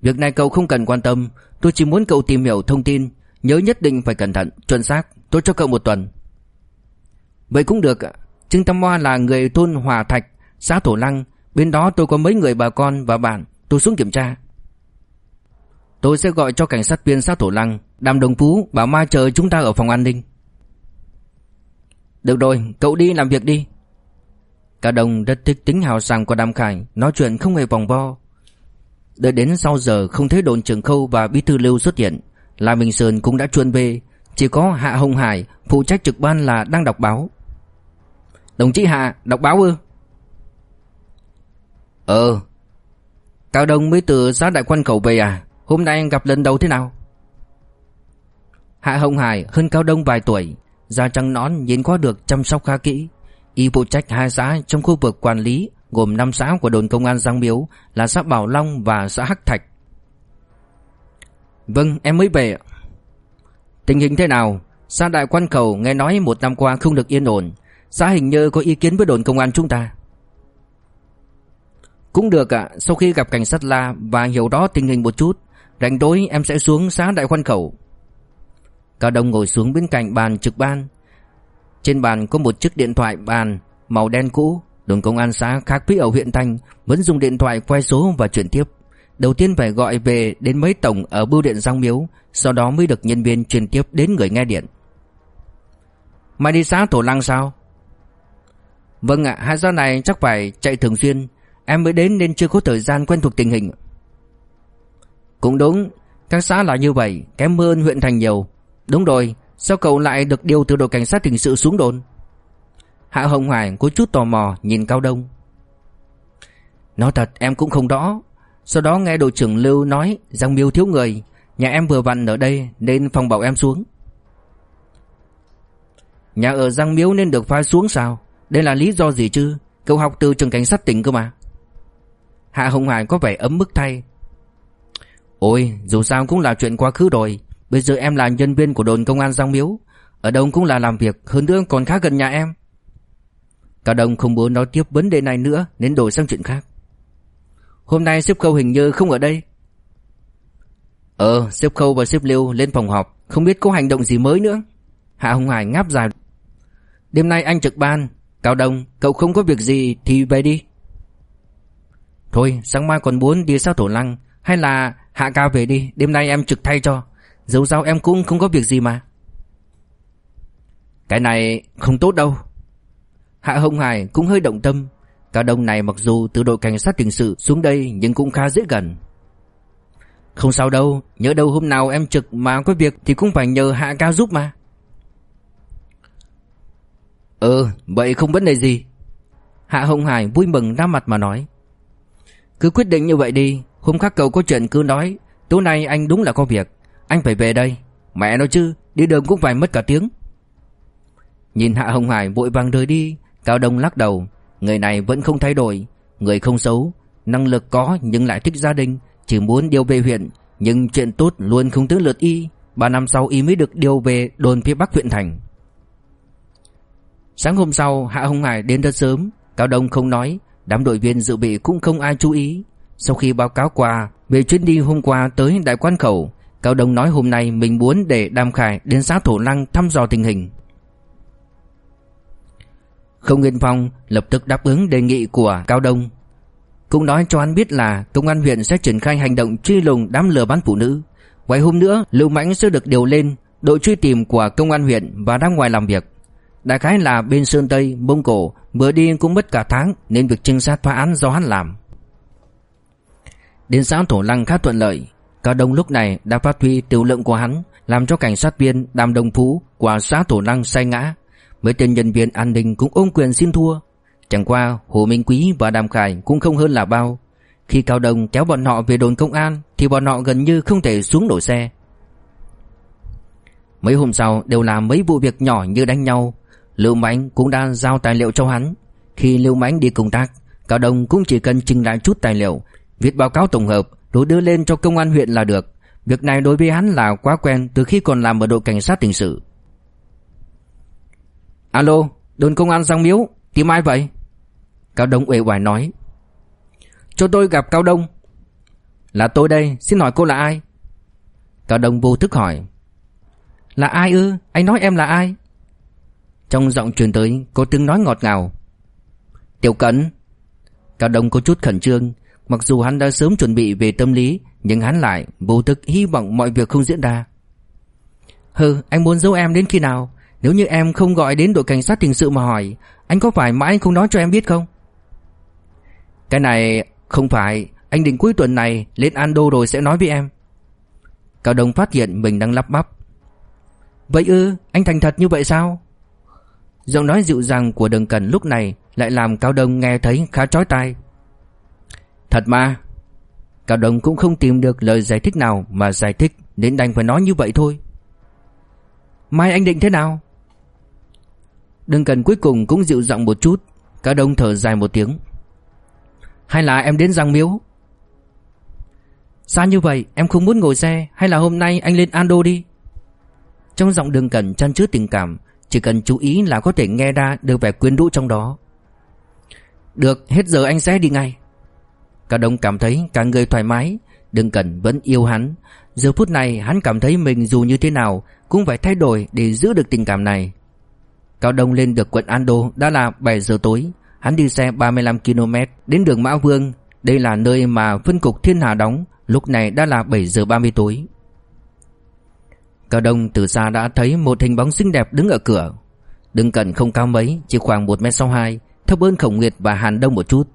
Việc này cậu không cần quan tâm Tôi chỉ muốn cậu tìm hiểu thông tin Nhớ nhất định phải cẩn thận, chuẩn xác Tôi cho cậu một tuần. Vậy cũng được Trương Tam Hoa là người thôn Hòa Thạch, Xã Thổ Lăng. Bên đó tôi có mấy người bà con và bạn. Tôi xuống kiểm tra. Tôi sẽ gọi cho cảnh sát viên xã Thổ Lăng Đàm Đồng Phú, bảo Mai chờ chúng ta ở phòng an ninh. Được rồi, cậu đi làm việc đi. Cả đồng rất thích tính hào sảng của Đàm Khải, Nói chuyện không hề vòng vo. Đợi đến sau giờ không thấy đồn trưởng khâu và bí thư lưu xuất hiện, La Minh Sơn cũng đã chuồn về. Chỉ có Hạ Hồng Hải Phụ trách trực ban là đang đọc báo. Đồng chí Hạ, đọc báo ư? Ờ. Cao Đông mới từ xã đại quan khẩu về à? Hôm nay anh gặp lần đầu thế nào? Hạ Hồng Hải hơn Cao Đông vài tuổi, Da trắng nón nhìn qua được chăm sóc khá kỹ. Y phụ trách hai xã trong khu vực quản lý, Gồm 5 xã của đồn công an Giang Miếu Là xã Bảo Long và xã Hắc Thạch. Vâng em mới về Tình hình thế nào? Xã đại quan khẩu nghe nói một năm qua không được yên ổn. Xã hình như có ý kiến với đồn công an chúng ta. Cũng được ạ, Sau khi gặp cảnh sát la Và hiểu rõ tình hình một chút, Rảnh tối em sẽ xuống xã đại quan khẩu Cao Đông ngồi xuống bên cạnh bàn trực ban. Trên bàn có một chiếc điện thoại bàn Màu đen cũ, Đồn công an xã khác với ở huyện Thanh Vẫn dùng điện thoại quay số và chuyển tiếp. Đầu tiên phải gọi về đến mấy tổng Ở bưu điện Giang Miếu, Sau đó mới được nhân viên truyền tiếp đến người nghe điện. Mày đi xã Thổ Lăng sao? Vâng ạ Hai xã này chắc phải chạy thường xuyên. Em mới đến nên chưa có thời gian quen thuộc tình hình. Cũng đúng, Các xã là như vậy, Kém hơn huyện thành nhiều. Đúng rồi, Sao cậu lại được điều từ đội cảnh sát hình sự xuống đồn? Hạ Hồng Hoài có chút tò mò, nhìn Cao Đông. Nói thật, em cũng không rõ. Sau đó nghe đội trưởng Lưu nói, Giang miêu thiếu người, Nhà em vừa vặn ở đây Nên phòng bảo em xuống. Nhà ở Giang Miếu nên được phái xuống sao? Đây là lý do gì chứ? Cậu học từ trường cảnh sát tỉnh cơ mà. Hạ Hồng Hải có vẻ ấm mức thay. Ôi, dù sao cũng là chuyện quá khứ rồi. Bây giờ em là nhân viên của đồn công an Giang Miếu Ở đâu cũng là làm việc, Hơn nữa còn khá gần nhà em. Cả đồng không muốn nói tiếp vấn đề này nữa, Nên đổi sang chuyện khác. Hôm nay xếp khâu hình như không ở đây. Ờ xếp khâu và xếp liêu lên phòng họp, Không biết có hành động gì mới nữa. Hạ Hồng Hải ngáp dài. Đêm nay anh trực ban. Cao Đông, cậu không có việc gì thì về đi. Thôi, sáng mai còn muốn đi sao thổ lăng, Hay là hạ cao về đi, Đêm nay em trực thay cho. Dẫu sao em cũng không có việc gì mà. Cái này không tốt đâu. Hạ Hồng Hải cũng hơi động tâm. Cao Đông này mặc dù từ đội cảnh sát hình sự xuống đây Nhưng cũng khá dễ gần. Không sao đâu, Nhớ đâu hôm nào em trực mà có việc Thì cũng phải nhờ Hạ Cao giúp mà. Ừ vậy không vấn đề gì. Hạ Hồng Hải vui mừng ra mặt mà nói. Cứ quyết định như vậy đi, Hôm khác cậu có chuyện cứ nói, Tối nay anh đúng là có việc, Anh phải về đây. Mẹ nói chứ, Đi đường cũng phải mất cả tiếng. Nhìn Hạ Hồng Hải vội vàng rời đi, Cao Đông lắc đầu. Người này vẫn không thay đổi. Người không xấu, Năng lực có nhưng lại thích gia đình, Chỉ muốn điều về huyện. Nhưng chuyện tốt luôn không tới lượt y. Ba năm sau y mới được điều về đồn phía bắc huyện thành. Sáng hôm sau, Hạ Hồng Hải đến rất sớm. Cao Đông không nói, Đám đội viên dự bị cũng không ai chú ý. Sau khi báo cáo qua Về chuyến đi hôm qua tới đại quan khẩu, Cao Đông nói hôm nay mình muốn để Đàm Khải đến xã Thổ Lăng thăm dò tình hình. Không Nguyên Phong lập tức đáp ứng đề nghị của Cao Đông. Cũng nói cho anh biết là công an huyện sẽ triển khai hành động truy lùng đám lừa bán phụ nữ. Vài hôm nữa Lưu Mãnh sẽ được điều lên đội truy tìm của công an huyện và đang ngoài làm việc. Đại khái là bên Sơn Tây, Mông Cổ Vừa đi cũng mất cả tháng Nên việc trinh sát phá án do hắn làm. Đến xã Thổ Lăng khá thuận lợi. Cao Đông lúc này đã phát huy tiểu lượng của hắn Làm cho cảnh sát viên Đàm Đồng Phú Của xã Thổ Lăng say ngã. Mấy tên nhân viên an ninh cũng ôm quyền xin thua. Chẳng qua, Hồ Minh Quý và Đàm Khải cũng không hơn là bao. Khi Cao Đông kéo bọn họ về đồn công an, Thì bọn họ gần như không thể xuống nổi xe. Mấy hôm sau, đều là mấy vụ việc nhỏ như đánh nhau. Lưu Mãnh cũng đã giao tài liệu cho hắn. Khi Lưu Mãnh đi công tác, Cao Đông cũng chỉ cần trình lại chút tài liệu, Viết báo cáo tổng hợp, Rồi đưa lên cho công an huyện là được. Việc này đối với hắn là quá quen Từ khi còn làm ở đội cảnh sát hình sự. Alo, Đồn công an Giang Miếu Tìm ai vậy? Cao Đông uể oải nói. Cho tôi gặp Cao Đông. Là tôi đây, Xin hỏi cô là ai? Cao Đông vô thức hỏi. Là ai ư? Anh nói em là ai? Trong giọng truyền tới, cô tiếng nói ngọt ngào. Tiểu Cẩn. Cao Đông có chút khẩn trương. Mặc dù hắn đã sớm chuẩn bị về tâm lý, Nhưng hắn lại vô thức hy vọng mọi việc không diễn ra. Hừ, anh muốn giấu em đến khi nào? Nếu như em không gọi đến đội cảnh sát hình sự mà hỏi, Anh có phải mãi không nói cho em biết không? Cái này không phải, Anh định cuối tuần này lên Ando rồi sẽ nói với em. Cao Đông phát hiện mình đang lắp bắp. Vậy ư, anh thành thật như vậy sao? Giọng nói dịu dàng của Đường Cần lúc này Lại làm Cao Đông nghe thấy khá chói tai. Thật mà. Cao Đông cũng không tìm được lời giải thích nào Mà giải thích đến đành phải nói như vậy thôi. Mai anh định thế nào? Đừng cần cuối cùng cũng dịu giọng một chút. Cả Đông thở dài một tiếng. Hay là em đến Giang Miếu? Sao như vậy, em không muốn ngồi xe. Hay là hôm nay anh lên Ando đi? Trong giọng đường cần chăn chứa tình cảm, Chỉ cần chú ý là có thể nghe ra Được vẻ quyến rũ trong đó. Được, hết giờ anh sẽ đi ngay. Cả Đông cảm thấy cả người thoải mái, Đừng cần vẫn yêu hắn. Giờ phút này hắn cảm thấy mình dù như thế nào Cũng phải thay đổi để giữ được tình cảm này. Cao Đông lên được quận Ando, đã là 7 giờ tối. Hắn đi xe 35 km đến đường Mã Vương. Đây là nơi mà phân cục Thiên Hà đóng, Lúc này đã là 7 giờ 30 tối. Cao Đông từ xa đã thấy một hình bóng xinh đẹp đứng ở cửa. Đừng cần không cao mấy, Chỉ khoảng 1m62 Thấp hơn Khổng Nguyệt và Hàn Đông một chút.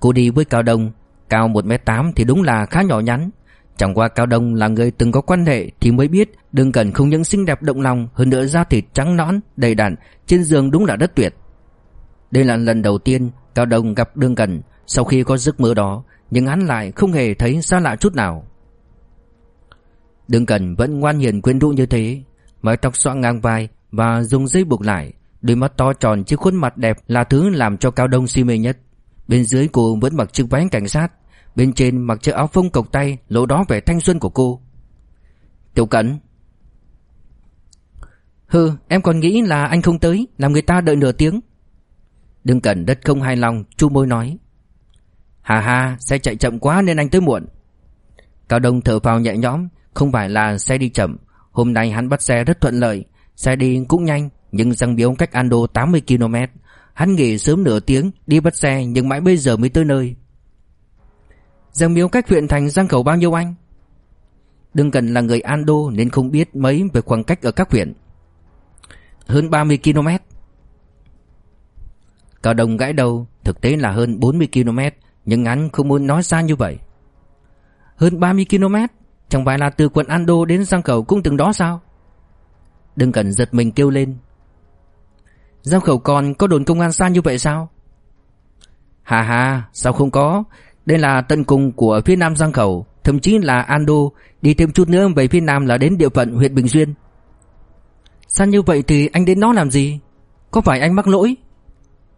Cô đi với Cao Đông, Cao 1m8 thì đúng là khá nhỏ nhắn. Chẳng qua Cao Đông là người từng có quan hệ Thì mới biết Đừng cần không những xinh đẹp động lòng Hơn nữa da thịt trắng nõn, đầy đặn Trên giường đúng là đất tuyệt. Đây là lần đầu tiên Cao Đông gặp Đương Cần Sau khi có giấc mơ đó Nhưng hắn lại không hề thấy xa lạ chút nào. Đương Cần vẫn ngoan hiền quyến rũ như thế Mái tóc xõa ngang vai Và dùng dây buộc lại Đôi mắt to tròn chiếc khuôn mặt đẹp Là thứ làm cho Cao Đông si mê nhất. Bên dưới cô vẫn mặc chiếc váy cảnh sát Bên trên mặc chiếc áo phông cộc tay, Lộ đó vẻ thanh xuân của cô. Tiểu Cẩn. Hừ, em còn nghĩ là anh không tới, Làm người ta đợi nửa tiếng. Đừng cần đất không hài lòng, Chu môi nói. Hà hà xe chạy chậm quá nên anh tới muộn. Cao Đông thở phào nhẹ nhõm, Không phải là xe đi chậm. Hôm nay hắn bắt xe rất thuận lợi, Xe đi cũng nhanh, Nhưng răng biếu cách Ando 80 km Hắn nghỉ sớm nửa tiếng, Đi bắt xe, nhưng mãi bây giờ mới tới nơi. Giang miếu cách huyện thành Giang Cầu bao nhiêu anh? Đừng cần là người Ando nên không biết mấy về khoảng cách ở các huyện. Hơn 30 km Cao Đồng gãi đầu, Thực tế là hơn 40 km Nhưng hắn không muốn nói xa như vậy. Hơn 30 km Chẳng phải là từ quận Ando đến Giang Cầu cũng từng đó sao? Đừng cần giật mình kêu lên. Giang cầu còn có đồn công an xa như vậy sao? Hà hà sao không có? Đây là tận cùng của phía nam Giang Khẩu, Thậm chí là Ando. Đi thêm chút nữa về phía nam là đến địa phận huyện Bình Duyên Sao như vậy thì anh đến đó làm gì? Có phải anh mắc lỗi?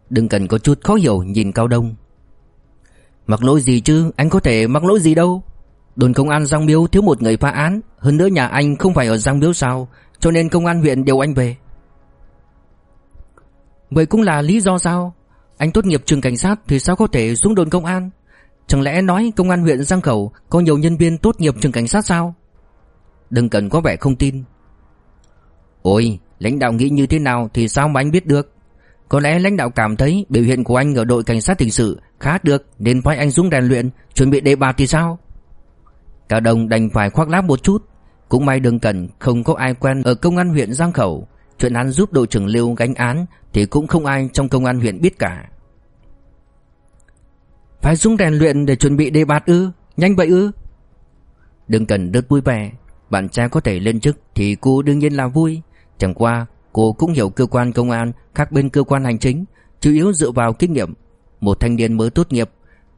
Đừng cần có chút khó hiểu nhìn Cao Đông. Mắc lỗi gì chứ? Anh có thể mắc lỗi gì đâu. Đồn công an Giang Miếu thiếu một người phá án. Hơn nữa nhà anh không phải ở Giang Miếu sao? Cho nên công an huyện điều anh về. Vậy cũng là lý do sao? Anh tốt nghiệp trường cảnh sát thì sao có thể xuống đồn công an? Chẳng lẽ nói công an huyện Giang Khẩu Có nhiều nhân viên tốt nghiệp trường cảnh sát sao? Đừng cần có vẻ không tin. Ôi, lãnh đạo nghĩ như thế nào Thì sao mà anh biết được? Có lẽ lãnh đạo cảm thấy biểu hiện của anh Ở đội cảnh sát hình sự khá được Nên phải anh xuống rèn luyện, Chuẩn bị đề bạt thì sao? Cả đồng đành phải khoác lác một chút. Cũng may đừng cần, không có ai quen Ở công an huyện Giang Khẩu. Chuyện hắn giúp đội trưởng Lưu gánh án Thì cũng không ai trong công an huyện biết cả. Phải xuống rèn luyện để chuẩn bị đề bạt ư Nhanh vậy ư Đừng cần rất vui vẻ Bạn trai có thể lên chức Thì cô đương nhiên là vui Chẳng qua cô cũng hiểu cơ quan công an Khác bên cơ quan hành chính chủ yếu dựa vào kinh nghiệm. Một thanh niên mới tốt nghiệp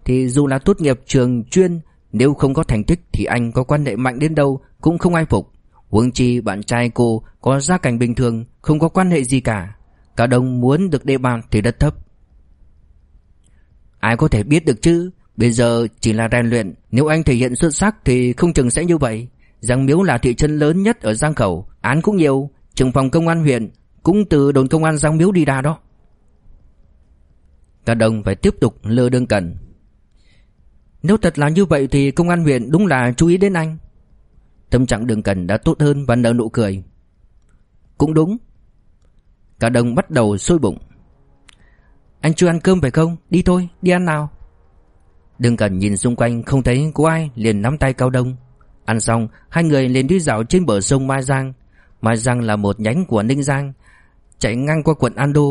thì dù là tốt nghiệp trường chuyên nếu không có thành tích thì anh có quan hệ mạnh đến đâu cũng không ai phục. Huống chi bạn trai cô có gia cảnh bình thường, không có quan hệ gì cả. Cả đồng muốn được đề bàn thì đất thấp. Ai có thể biết được chứ, bây giờ chỉ là rèn luyện, nếu anh thể hiện xuất sắc thì không chừng sẽ như vậy. Giang Miếu là thị trấn lớn nhất ở Giang Khẩu, án cũng nhiều, trưởng phòng công an huyện cũng từ đồn công an Giang Miếu đi ra đó. Cả đồng phải tiếp tục lơ đương cần. Nếu thật là như vậy thì công an huyện đúng là chú ý đến anh. Tâm trạng đường cần đã tốt hơn và nở nụ cười. Cũng đúng. Cả đồng bắt đầu sôi bụng. Anh chưa ăn cơm phải không? Đi thôi, đi ăn nào. Đường cần nhìn xung quanh không thấy có ai liền nắm tay Cao Đông. Ăn xong, hai người liền đi dạo trên bờ sông Mai Giang. Mai Giang là một nhánh của Ninh Giang, chạy ngang qua quận Ando.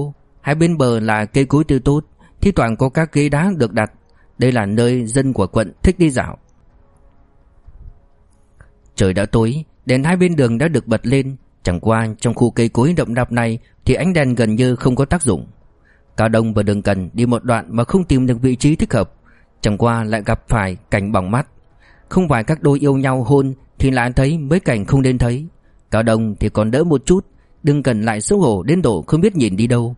Hai bên bờ là cây cối tươi tốt, thi thoảng có các ghế đá được đặt. Đây là nơi dân của quận thích đi dạo. Trời đã tối, đèn hai bên đường đã được bật lên, chẳng qua trong khu cây cối đậm đạp này thì ánh đèn gần như không có tác dụng. Cao Đông và Đường Cần đi một đoạn mà không tìm được vị trí thích hợp, chẳng qua lại gặp phải cảnh bỏng mắt. Không phải các đôi yêu nhau hôn thì lại thấy mấy cảnh không nên thấy. Cao Đông thì còn đỡ một chút, Đường Cần lại xấu hổ đến độ không biết nhìn đi đâu.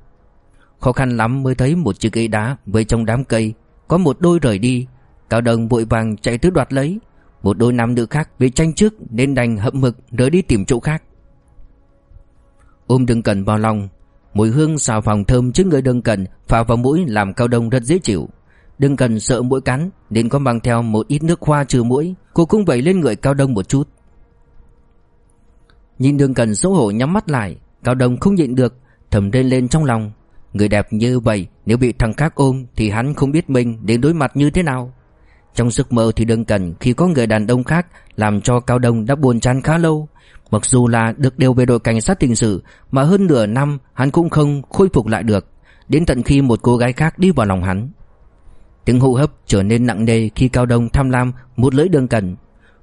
Khó khăn lắm mới thấy một chiếc cây đá với trong đám cây, có một đôi rời đi. Cao Đông vội vàng chạy tới đoạt lấy, một đôi nam nữ khác vì tranh trước nên đành hậm hực rời đi tìm chỗ khác. Ôm Đừng Cần vào lòng, mùi hương xào phòng thơm trước người Đừng Cần phả vào mũi làm Cao Đông rất dễ chịu. Đừng Cần sợ mũi cắn nên có mang theo một ít nước hoa trừ mũi, cô cũng vẩy lên người Cao Đông một chút. Nhìn đường Cần xấu hổ nhắm mắt lại, Cao Đông không nhịn được, thầm lên lên trong lòng. Người đẹp như vậy nếu bị thằng khác ôm thì hắn không biết mình đến đối mặt như thế nào. Trong giấc mơ thì đừng cần khi có người đàn ông khác làm cho Cao Đông đã buồn chán khá lâu. Mặc dù là được điều về đội cảnh sát tình sự, mà hơn nửa năm hắn cũng không khôi phục lại được. Đến tận khi một cô gái khác đi vào lòng hắn. Tiếng hô hấp trở nên nặng nề khi Cao Đông tham lam một lưỡi đường cần.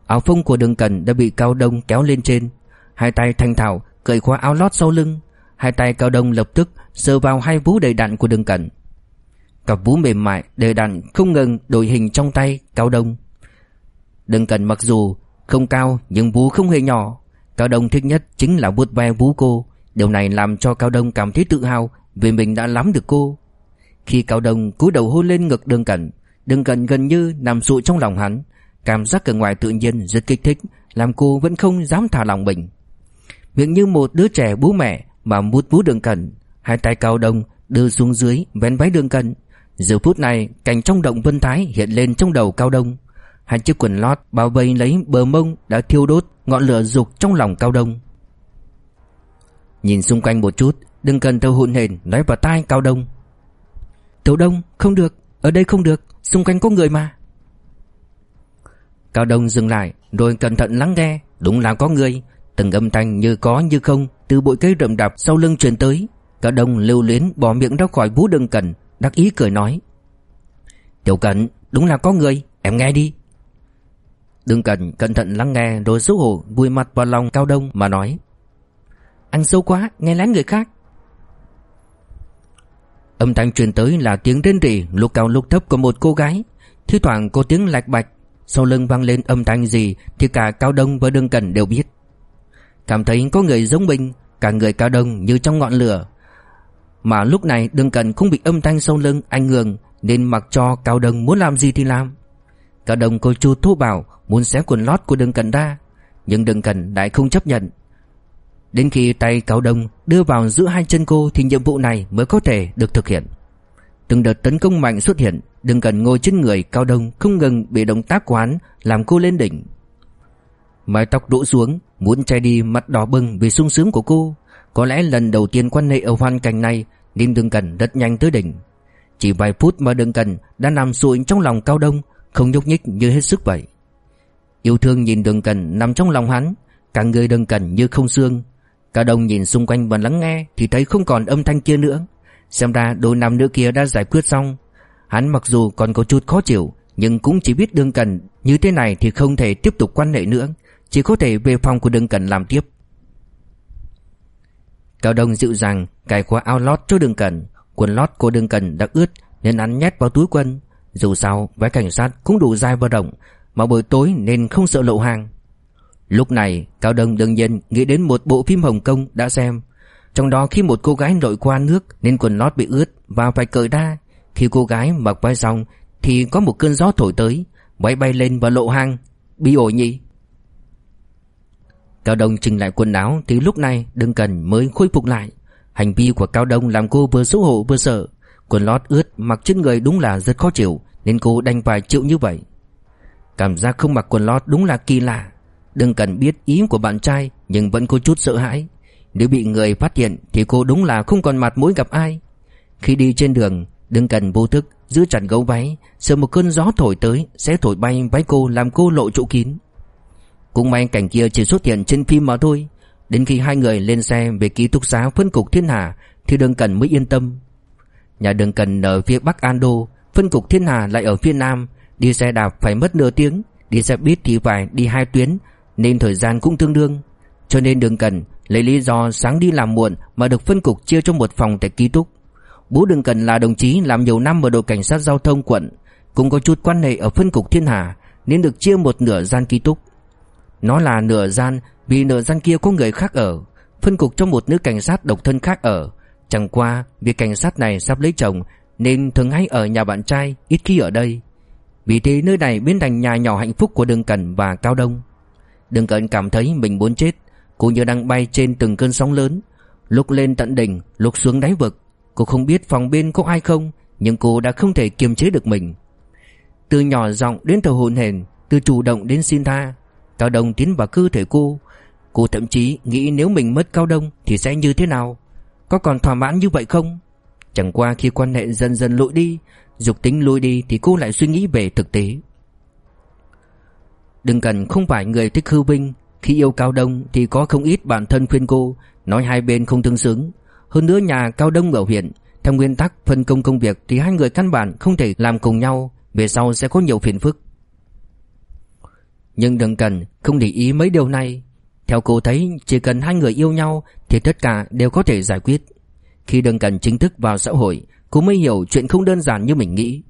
Áo phông của đường cần đã bị Cao Đông kéo lên trên. Hai tay thanh thảo, cởi khóa áo lót sau lưng. Hai tay Cao Đông lập tức sờ vào hai vú đầy đặn của đường cần. Cặp vú mềm mại đều đặn không ngừng đổi hình trong tay Cao Đông. Đừng cần mặc dù không cao nhưng vú không hề nhỏ. Cao Đông thích nhất chính là vuốt ve vú cô. Điều này làm cho Cao Đông cảm thấy tự hào Vì mình đã lắm được cô. Khi Cao Đông cúi đầu hôn lên ngực Đường Cẩn Đường Cẩn gần như nằm sụi trong lòng hắn. Cảm giác ở ngoài tự nhiên rất kích thích, Làm cô vẫn không dám thả lòng mình. Miệng như một đứa trẻ bú mẹ Mà mút vú Đường Cẩn, Hai tay Cao Đông đưa xuống dưới vén váy Đường Cẩn Giờ phút này, cảnh trong động Vân Thái hiện lên trong đầu Cao Đông. Hai chiếc quần lót bao vây lấy bờ mông đã thiêu đốt ngọn lửa dục trong lòng Cao Đông. Nhìn xung quanh một chút, Đừng cần thâu hụn hển nói vào tai Cao Đông. Tiểu Đông, không được, Ở đây không được, Xung quanh có người mà. Cao Đông dừng lại, Rồi cẩn thận lắng nghe, Đúng là có người, Từng âm thanh như có như không, Từ bụi cây rậm đạp sau lưng truyền tới. Cao Đông lưu luyến bỏ miệng ra khỏi vũ đừng cần Đắc ý cười nói, Tiểu Cận đúng là có người, Em nghe đi. Đừng cần cẩn thận lắng nghe Rồi xấu hổ, vui mặt vào lòng Cao Đông mà nói ăn sâu quá, nghe lén người khác. Âm thanh truyền tới là tiếng rên rỉ, lúc cao lúc thấp của một cô gái. Thi thoảng có tiếng lạch bạch, Sau lưng vang lên âm thanh gì Thì cả Cao Đông và Đương Cần đều biết. Cảm thấy có người giống mình, Cả người Cao Đông như trong ngọn lửa mà lúc này đừng cần không bị âm thanh sau lưng ảnh hưởng, Nên mặc cho Cao Đông muốn làm gì thì làm. Cao Đông coi chút thô bảo Muốn xé quần lót của đừng cần ra, Nhưng đừng cần lại không chấp nhận. Đến khi tay Cao Đông đưa vào giữa hai chân cô Thì nhiệm vụ này mới có thể được thực hiện. Từng đợt tấn công mạnh xuất hiện Đừng cần ngồi trên người Cao Đông Không ngừng bị động tác quán Làm cô lên đỉnh. Mái tóc đổ xuống, Muốn che đi mặt đỏ bừng vì sung sướng của cô có lẽ lần đầu tiên quan hệ ở hoàn cảnh này Nên Đường Cần rất nhanh tới đỉnh. Chỉ vài phút mà Đường Cần đã nằm sụi trong lòng Cao Đông, Không nhúc nhích như hết sức vậy. Yêu thương nhìn Đường Cần nằm trong lòng hắn, Cả người Đường Cần như không xương. Cao Đông nhìn xung quanh và lắng nghe Thì thấy không còn âm thanh kia nữa. Xem ra đôi nam nữ kia đã giải quyết xong. Hắn mặc dù còn có chút khó chịu, Nhưng cũng chỉ biết Đường Cần Như thế này thì không thể tiếp tục quan hệ nữa. Chỉ có thể về phòng của Đường Cần làm tiếp. Cao Đông dịu dàng cài khóa áo lót cho đường cẩn Quần lót của Đường Cần đã ướt nên hắn nhét vào túi quần. Dù sao, váy cảnh sát cũng đủ dài và rộng, mà buổi tối nên không sợ lộ hàng. Lúc này, Cao Đông đương nhiên nghĩ đến một bộ phim Hồng Kông đã xem. Trong đó khi một cô gái lội qua nước nên quần lót bị ướt và phải cởi ra. Khi cô gái mặc váy xong thì có một cơn gió thổi tới, váy bay lên và lộ hàng. Bị ổi nhỉ? Cao Đông chỉnh lại quần áo thì lúc này đừng cần mới khôi phục lại. Hành vi của Cao Đông làm cô vừa xấu hổ vừa sợ. Quần lót ướt mặc trên người đúng là rất khó chịu nên cô đành phải chịu như vậy. Cảm giác không mặc quần lót đúng là kỳ lạ. Đừng cần biết ý của bạn trai nhưng vẫn có chút sợ hãi. Nếu bị người phát hiện thì cô đúng là không còn mặt mũi gặp ai. Khi đi trên đường, đừng cần vô thức giữ chặt gấu váy, sợ một cơn gió thổi tới sẽ thổi bay váy cô làm cô lộ chỗ kín. Cũng may cảnh kia chỉ xuất hiện trên phim mà thôi. Đến khi hai người lên xe về ký túc xá phân cục Thiên Hà thì Đường Cần mới yên tâm. Nhà Đường Cần ở phía Bắc Ando, phân cục Thiên Hà lại ở phía Nam, đi xe đạp phải mất nửa tiếng, đi xe buýt thì phải đi hai tuyến, nên thời gian cũng tương đương. Cho nên Đường Cần lấy lý do sáng đi làm muộn mà được phân cục chia cho một phòng tại ký túc. Bố Đường Cần là đồng chí làm nhiều năm ở đội cảnh sát giao thông quận, cũng có chút quan hệ ở phân cục Thiên Hà nên được chia một nửa gian ký túc. Nó là nửa gian vì nửa gian kia có người khác ở, phân cục cho một nữ cảnh sát độc thân khác ở. Chẳng qua vì cảnh sát này sắp lấy chồng nên thường hay ở nhà bạn trai, ít khi ở đây. Vì thế nơi này biến thành nhà nhỏ hạnh phúc của Đường Cẩn và Cao Đông. Đường Cẩn cảm thấy mình muốn chết, cô như đang bay trên từng cơn sóng lớn, lúc lên tận đỉnh, lúc xuống đáy vực. Cô không biết phòng bên có ai không, nhưng cô đã không thể kiềm chế được mình. Từ nhỏ giọng đến thở hồn hển, từ chủ động đến xin tha, Cao Đông tiến vào cơ thể cô. Cô thậm chí nghĩ nếu mình mất Cao Đông Thì sẽ như thế nào? Có còn thỏa mãn như vậy không? Chẳng qua khi quan hệ dần dần lội đi, Dục tính lùi đi thì cô lại suy nghĩ về thực tế. Đừng cần không phải người thích hư vinh, Khi yêu Cao Đông thì có không ít bản thân khuyên cô, Nói hai bên không tương xứng. Hơn nữa nhà Cao Đông ở huyện, Theo nguyên tắc phân công công việc Thì hai người căn bản không thể làm cùng nhau, Về sau sẽ có nhiều phiền phức nhưng đừng cần, không để ý mấy điều này. Theo cô thấy, chỉ cần hai người yêu nhau Thì tất cả đều có thể giải quyết. Khi đừng cần chính thức vào xã hội, Cô mới hiểu chuyện không đơn giản như mình nghĩ.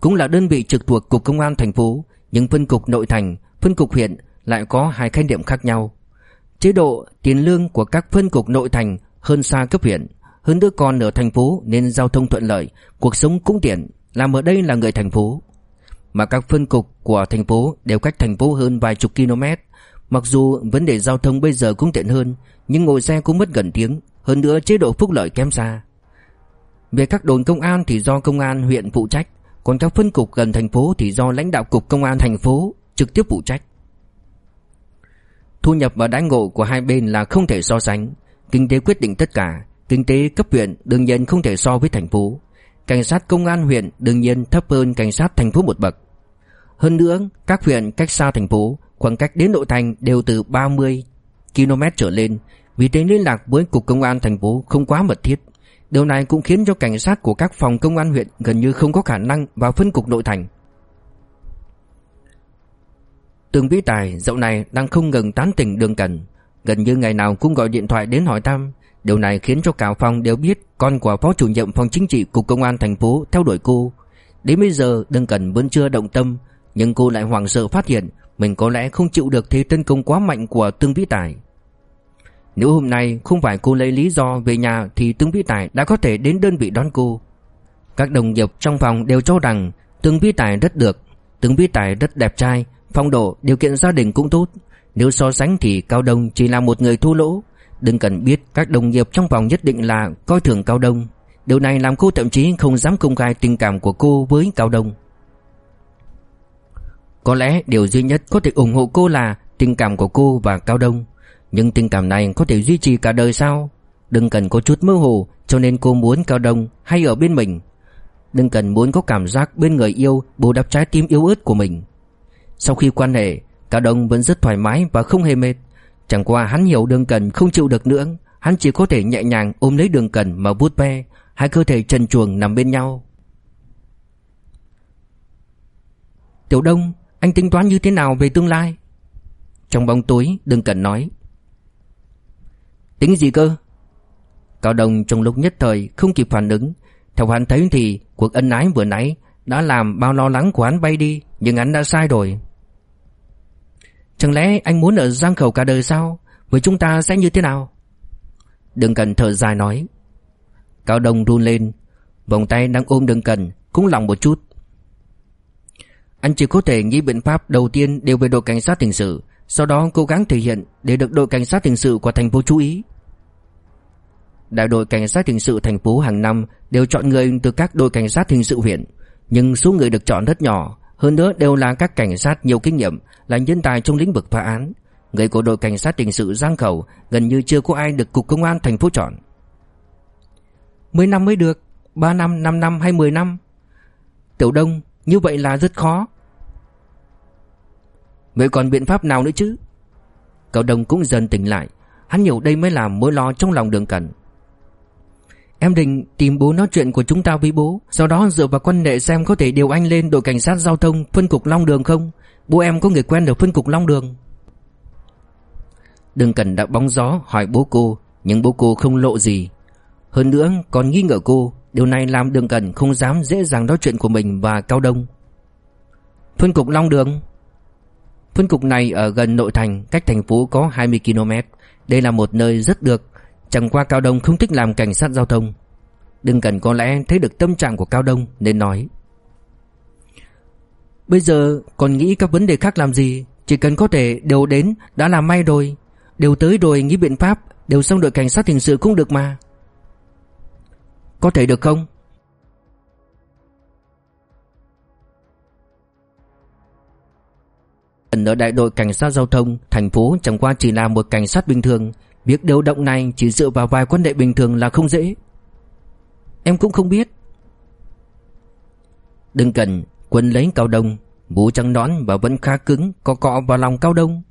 Cũng là đơn vị trực thuộc Cục Công an thành phố, Nhưng phân cục nội thành, Phân cục huyện lại có hai khái niệm khác nhau. Chế độ tiền lương của các phân cục nội thành hơn xa cấp huyện, Hơn đứa con ở thành phố nên giao thông thuận lợi, Cuộc sống cũng tiện, Làm ở đây là người thành phố mà các phân cục của thành phố đều cách thành phố hơn vài chục km. Mặc dù vấn đề giao thông bây giờ cũng tiện hơn, nhưng ngồi xe cũng mất gần tiếng, hơn nữa chế độ phúc lợi kém xa. Về các đồn công an thì do công an huyện phụ trách, còn các phân cục gần thành phố thì do lãnh đạo cục công an thành phố trực tiếp phụ trách. Thu nhập và đãi ngộ của hai bên là không thể so sánh, kinh tế quyết định tất cả, kinh tế cấp huyện đương nhiên không thể so với thành phố. Cảnh sát công an huyện đương nhiên thấp hơn cảnh sát thành phố một bậc. Hơn nữa, các huyện cách xa thành phố, khoảng cách đến nội thành đều từ 30 km trở lên, vì thế liên lạc với cục công an thành phố không quá mật thiết. Điều này cũng khiến cho cảnh sát của các phòng công an huyện gần như không có khả năng vào phân cục nội thành. Tường Vĩ Tài dạo này đang không ngừng tán tỉnh Đường Cần, gần như ngày nào cũng gọi điện thoại đến hỏi thăm. Điều này khiến cho cả phòng đều biết con của phó chủ nhiệm phòng chính trị cục công an thành phố theo đuổi cô. Đến bây giờ Đường Cần vẫn chưa động tâm, nhưng cô lại hoảng sợ phát hiện Mình có lẽ không chịu được thế tấn công quá mạnh của Tương Vĩ Tài. Nếu hôm nay không phải cô lấy lý do về nhà Thì Tương Vĩ Tài đã có thể đến đơn vị đón cô. Các đồng nghiệp trong phòng đều cho rằng Tương Vĩ Tài rất được Tương Vĩ Tài rất đẹp trai Phong độ, điều kiện gia đình cũng tốt. Nếu so sánh thì Cao Đông chỉ là một người thua lỗ. Đừng cần biết các đồng nghiệp trong phòng nhất định là coi thường Cao Đông. Điều này làm cô thậm chí không dám công khai tình cảm của cô với Cao Đông có lẽ điều duy nhất có thể ủng hộ cô là tình cảm của cô và Cao Đông. Nhưng tình cảm này có thể duy trì cả đời sao? Đừng cần có chút mơ hồ, cho nên cô muốn Cao Đông hay ở bên mình. Đừng cần muốn có cảm giác bên người yêu, bù đắp trái tim yếu ớt của mình. Sau khi quan hệ, Cao Đông vẫn rất thoải mái và không hề mệt. Chẳng qua hắn hiểu đường cần không chịu được nữa. Hắn chỉ có thể nhẹ nhàng ôm lấy đường cần mà vuốt ve, Hai cơ thể trần chuồng nằm bên nhau. Tiểu Đông anh tính toán như thế nào về tương lai Trong bóng tối đừng cần nói Tính gì cơ Cao Đông trong lúc nhất thời không kịp phản ứng Theo hắn thấy thì cuộc ân ái vừa nãy đã làm bao lo lắng của hắn bay đi, nhưng hắn đã sai rồi. Chẳng lẽ anh muốn ở Giang Khẩu cả đời sao? Với chúng ta sẽ như thế nào? Đừng cần thở dài nói. Cao Đông run lên, vòng tay đang ôm Đừng Cần cũng lòng một chút. Anh chỉ có thể nghĩ biện pháp đầu tiên đều về đội cảnh sát hình sự, sau đó cố gắng thể hiện để được đội cảnh sát hình sự của thành phố chú ý. Đại đội cảnh sát hình sự thành phố hàng năm đều chọn người từ các đội cảnh sát hình sự huyện, nhưng số người được chọn rất nhỏ, hơn nữa đều là các cảnh sát nhiều kinh nghiệm, là nhân tài trong lĩnh vực phá án. Người của đội cảnh sát hình sự Giang Khẩu gần như chưa có ai được cục công an thành phố chọn. 10 năm mới được, 3 năm, 5 năm hay 10 năm? Tiểu Đông, như vậy là rất khó. Vậy còn biện pháp nào nữa chứ? Cậu Đông cũng dần tỉnh lại, hắn hiểu đây mới là mối lo trong lòng đường cẩn. Em định tìm bố nói chuyện của chúng ta với bố Sau đó dựa vào quan hệ xem có thể điều anh lên đội cảnh sát giao thông phân cục Long Đường không? Bố em có người quen ở phân cục Long Đường? Đường cẩn đã bóng gió hỏi bố cô Nhưng bố cô không lộ gì. Hơn nữa còn nghi ngờ cô Điều này làm đường cẩn không dám dễ dàng nói chuyện của mình và Cao Đông. Phân cục Long Đường? Phân cục này ở gần nội thành, Cách thành phố có 20 km Đây là một nơi rất được, Chẳng qua Cao Đông không thích làm cảnh sát giao thông. Đừng cần có lẽ thấy được tâm trạng của Cao Đông nên nói. Bây giờ còn nghĩ các vấn đề khác làm gì? Chỉ cần có thể đều đến, đã là may rồi. Đều tới rồi, nghĩ biện pháp. Đều xong đội cảnh sát hình sự cũng được mà. Có thể được không? Ở đại đội cảnh sát giao thông, Thành phố chẳng qua chỉ là một cảnh sát bình thường. Việc điều động này chỉ dựa vào vài quan hệ bình thường là không dễ. Em cũng không biết. Đừng cần, Quân lấy cao đông Mũ trắng nón và vẫn khá cứng, Có cọ vào lòng cao đông.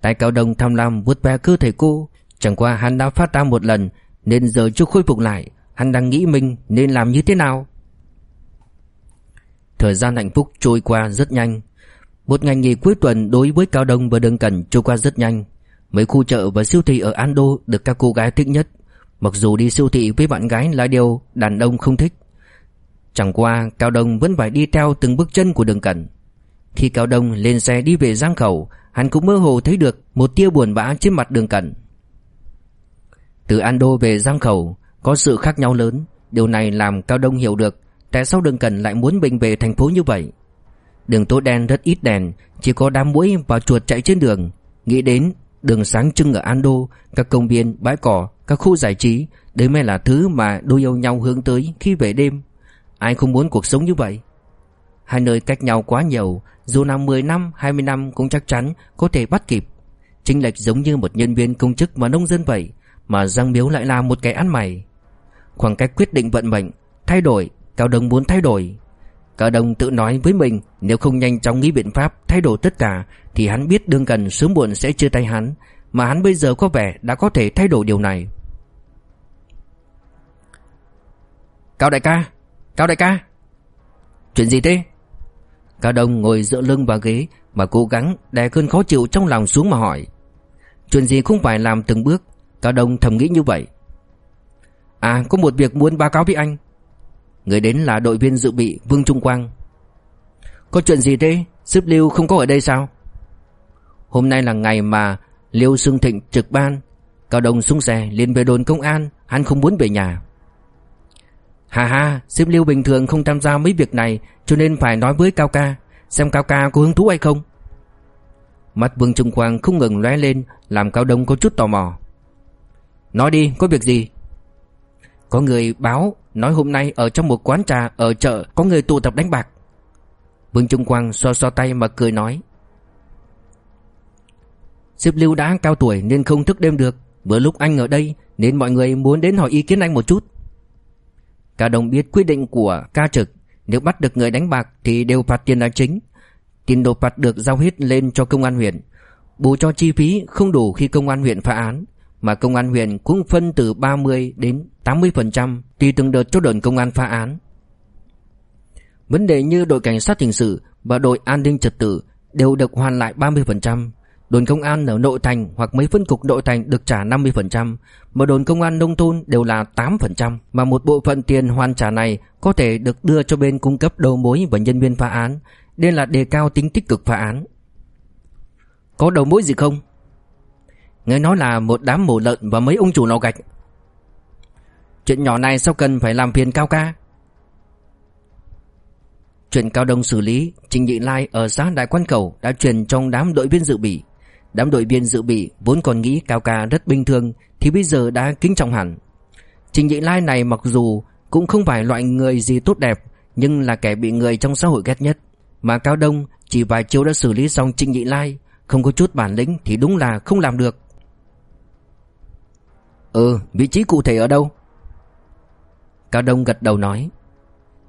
Tay cao đông tham lam vuốt ve cơ thể cô, Chẳng qua hắn đã phát ra một lần, Nên giờ chưa khôi phục lại. Hắn đang nghĩ mình nên làm như thế nào? Thời gian hạnh phúc trôi qua rất nhanh. Một ngày nghỉ cuối tuần đối với Cao Đông và đường cẩn trôi qua rất nhanh. Mấy khu chợ và siêu thị ở Ando được các cô gái thích nhất. Mặc dù đi siêu thị với bạn gái là điều đàn ông không thích. Chẳng qua, Cao Đông vẫn phải đi theo từng bước chân của đường cẩn. Khi Cao Đông lên xe đi về Giang Khẩu, Hắn cũng mơ hồ thấy được một tia buồn bã trên mặt đường cẩn. Từ Ando về Giang Khẩu, có sự khác nhau lớn. Điều này làm Cao Đông hiểu được Tại sao đường cẩn lại muốn bình về thành phố như vậy. Đường tối đen rất ít đèn Chỉ có đám muỗi và chuột chạy trên đường Nghĩ đến Đường sáng trưng ở Ando, các công viên, bãi cỏ, các khu giải trí, đấy mới là thứ mà đôi yêu nhau hướng tới khi về đêm. Ai không muốn cuộc sống như vậy? Hai nơi cách nhau quá nhiều, dù là 10 năm, 20 năm cũng chắc chắn có thể bắt kịp. Chính lệch giống như một nhân viên công chức mà nông dân vậy, mà Giang Miếu lại là một kẻ ăn mày. Khoảng cách quyết định vận mệnh, thay đổi, Cao Đông muốn thay đổi. Cao Đông tự nói với mình, nếu không nhanh chóng nghĩ biện pháp thay đổi tất cả, thì hắn biết đương cần sớm muộn sẽ chia tay hắn, Mà hắn bây giờ có vẻ đã có thể thay đổi điều này. Cao đại ca, Cao đại ca. Chuyện gì thế? Cao Đông ngồi dựa lưng vào ghế, Mà cố gắng đè cơn khó chịu trong lòng xuống mà hỏi. Chuyện gì không phải làm từng bước? Cao Đông thầm nghĩ như vậy. À có một việc muốn báo cáo với anh. Người đến là đội viên dự bị Vương Trung Quang. Có chuyện gì thế? Sếp Lưu không có ở đây sao? Hôm nay là ngày mà Liêu Sương Thịnh trực ban. Cao Đông xuống xe, liền về đồn công an. Hắn không muốn về nhà. Hà hà Sếp Liêu bình thường không tham gia mấy việc này, Cho nên phải nói với Cao Ca, Xem Cao Ca có hứng thú hay không. Mắt Vương Trung Quang không ngừng lóe lên, Làm Cao Đông có chút tò mò. Nói đi, có việc gì? Có người báo Nói hôm nay ở trong một quán trà Ở chợ có người tụ tập đánh bạc. Vương Trung Quang xoa xoa tay mà cười nói Diệp Lưu đã cao tuổi nên không thức đêm được. Vừa lúc anh ở đây Nên mọi người muốn đến hỏi ý kiến anh một chút. Cả đồng biết quyết định của ca trực. Nếu bắt được người đánh bạc Thì đều phạt tiền là chính. Tiền đồ phạt được giao hết lên cho công an huyện. Bù cho chi phí không đủ khi công an huyện phá án. Mà công an huyện cũng phân từ 30 đến 80% Tùy từng đợt cho đồn công an phá án Vấn đề như đội cảnh sát hình sự và đội an ninh trật tự đều được hoàn lại 30%, Đồn công an ở nội thành hoặc mấy phân cục nội thành được trả 50%, mà đồn công an nông thôn đều là 8%, mà một bộ phận tiền hoàn trả này có thể được đưa cho bên cung cấp đầu mối và nhân viên phá án, nên là đề cao tính tích cực phá án. Có đầu mối gì không? Nghe nói là một đám mổ lợn và mấy ông chủ nào gạch. Chuyện nhỏ này sao cần phải làm phiền cao ca? Chuyện Cao Đông xử lý, Trình Nhị Lai ở xã Đại Quan Cầu đã truyền trong đám đội viên dự bị. Đám đội viên dự bị vốn còn nghĩ Cao Ca rất bình thường thì bây giờ đã kính trọng hẳn. Trình Nhị Lai này mặc dù cũng không phải loại người gì tốt đẹp nhưng là kẻ bị người trong xã hội ghét nhất. Mà Cao Đông chỉ vài chiêu đã xử lý xong Trình Nhị Lai, không có chút bản lĩnh thì đúng là không làm được. Ừ, vị trí cụ thể ở đâu? Cao Đông gật đầu nói.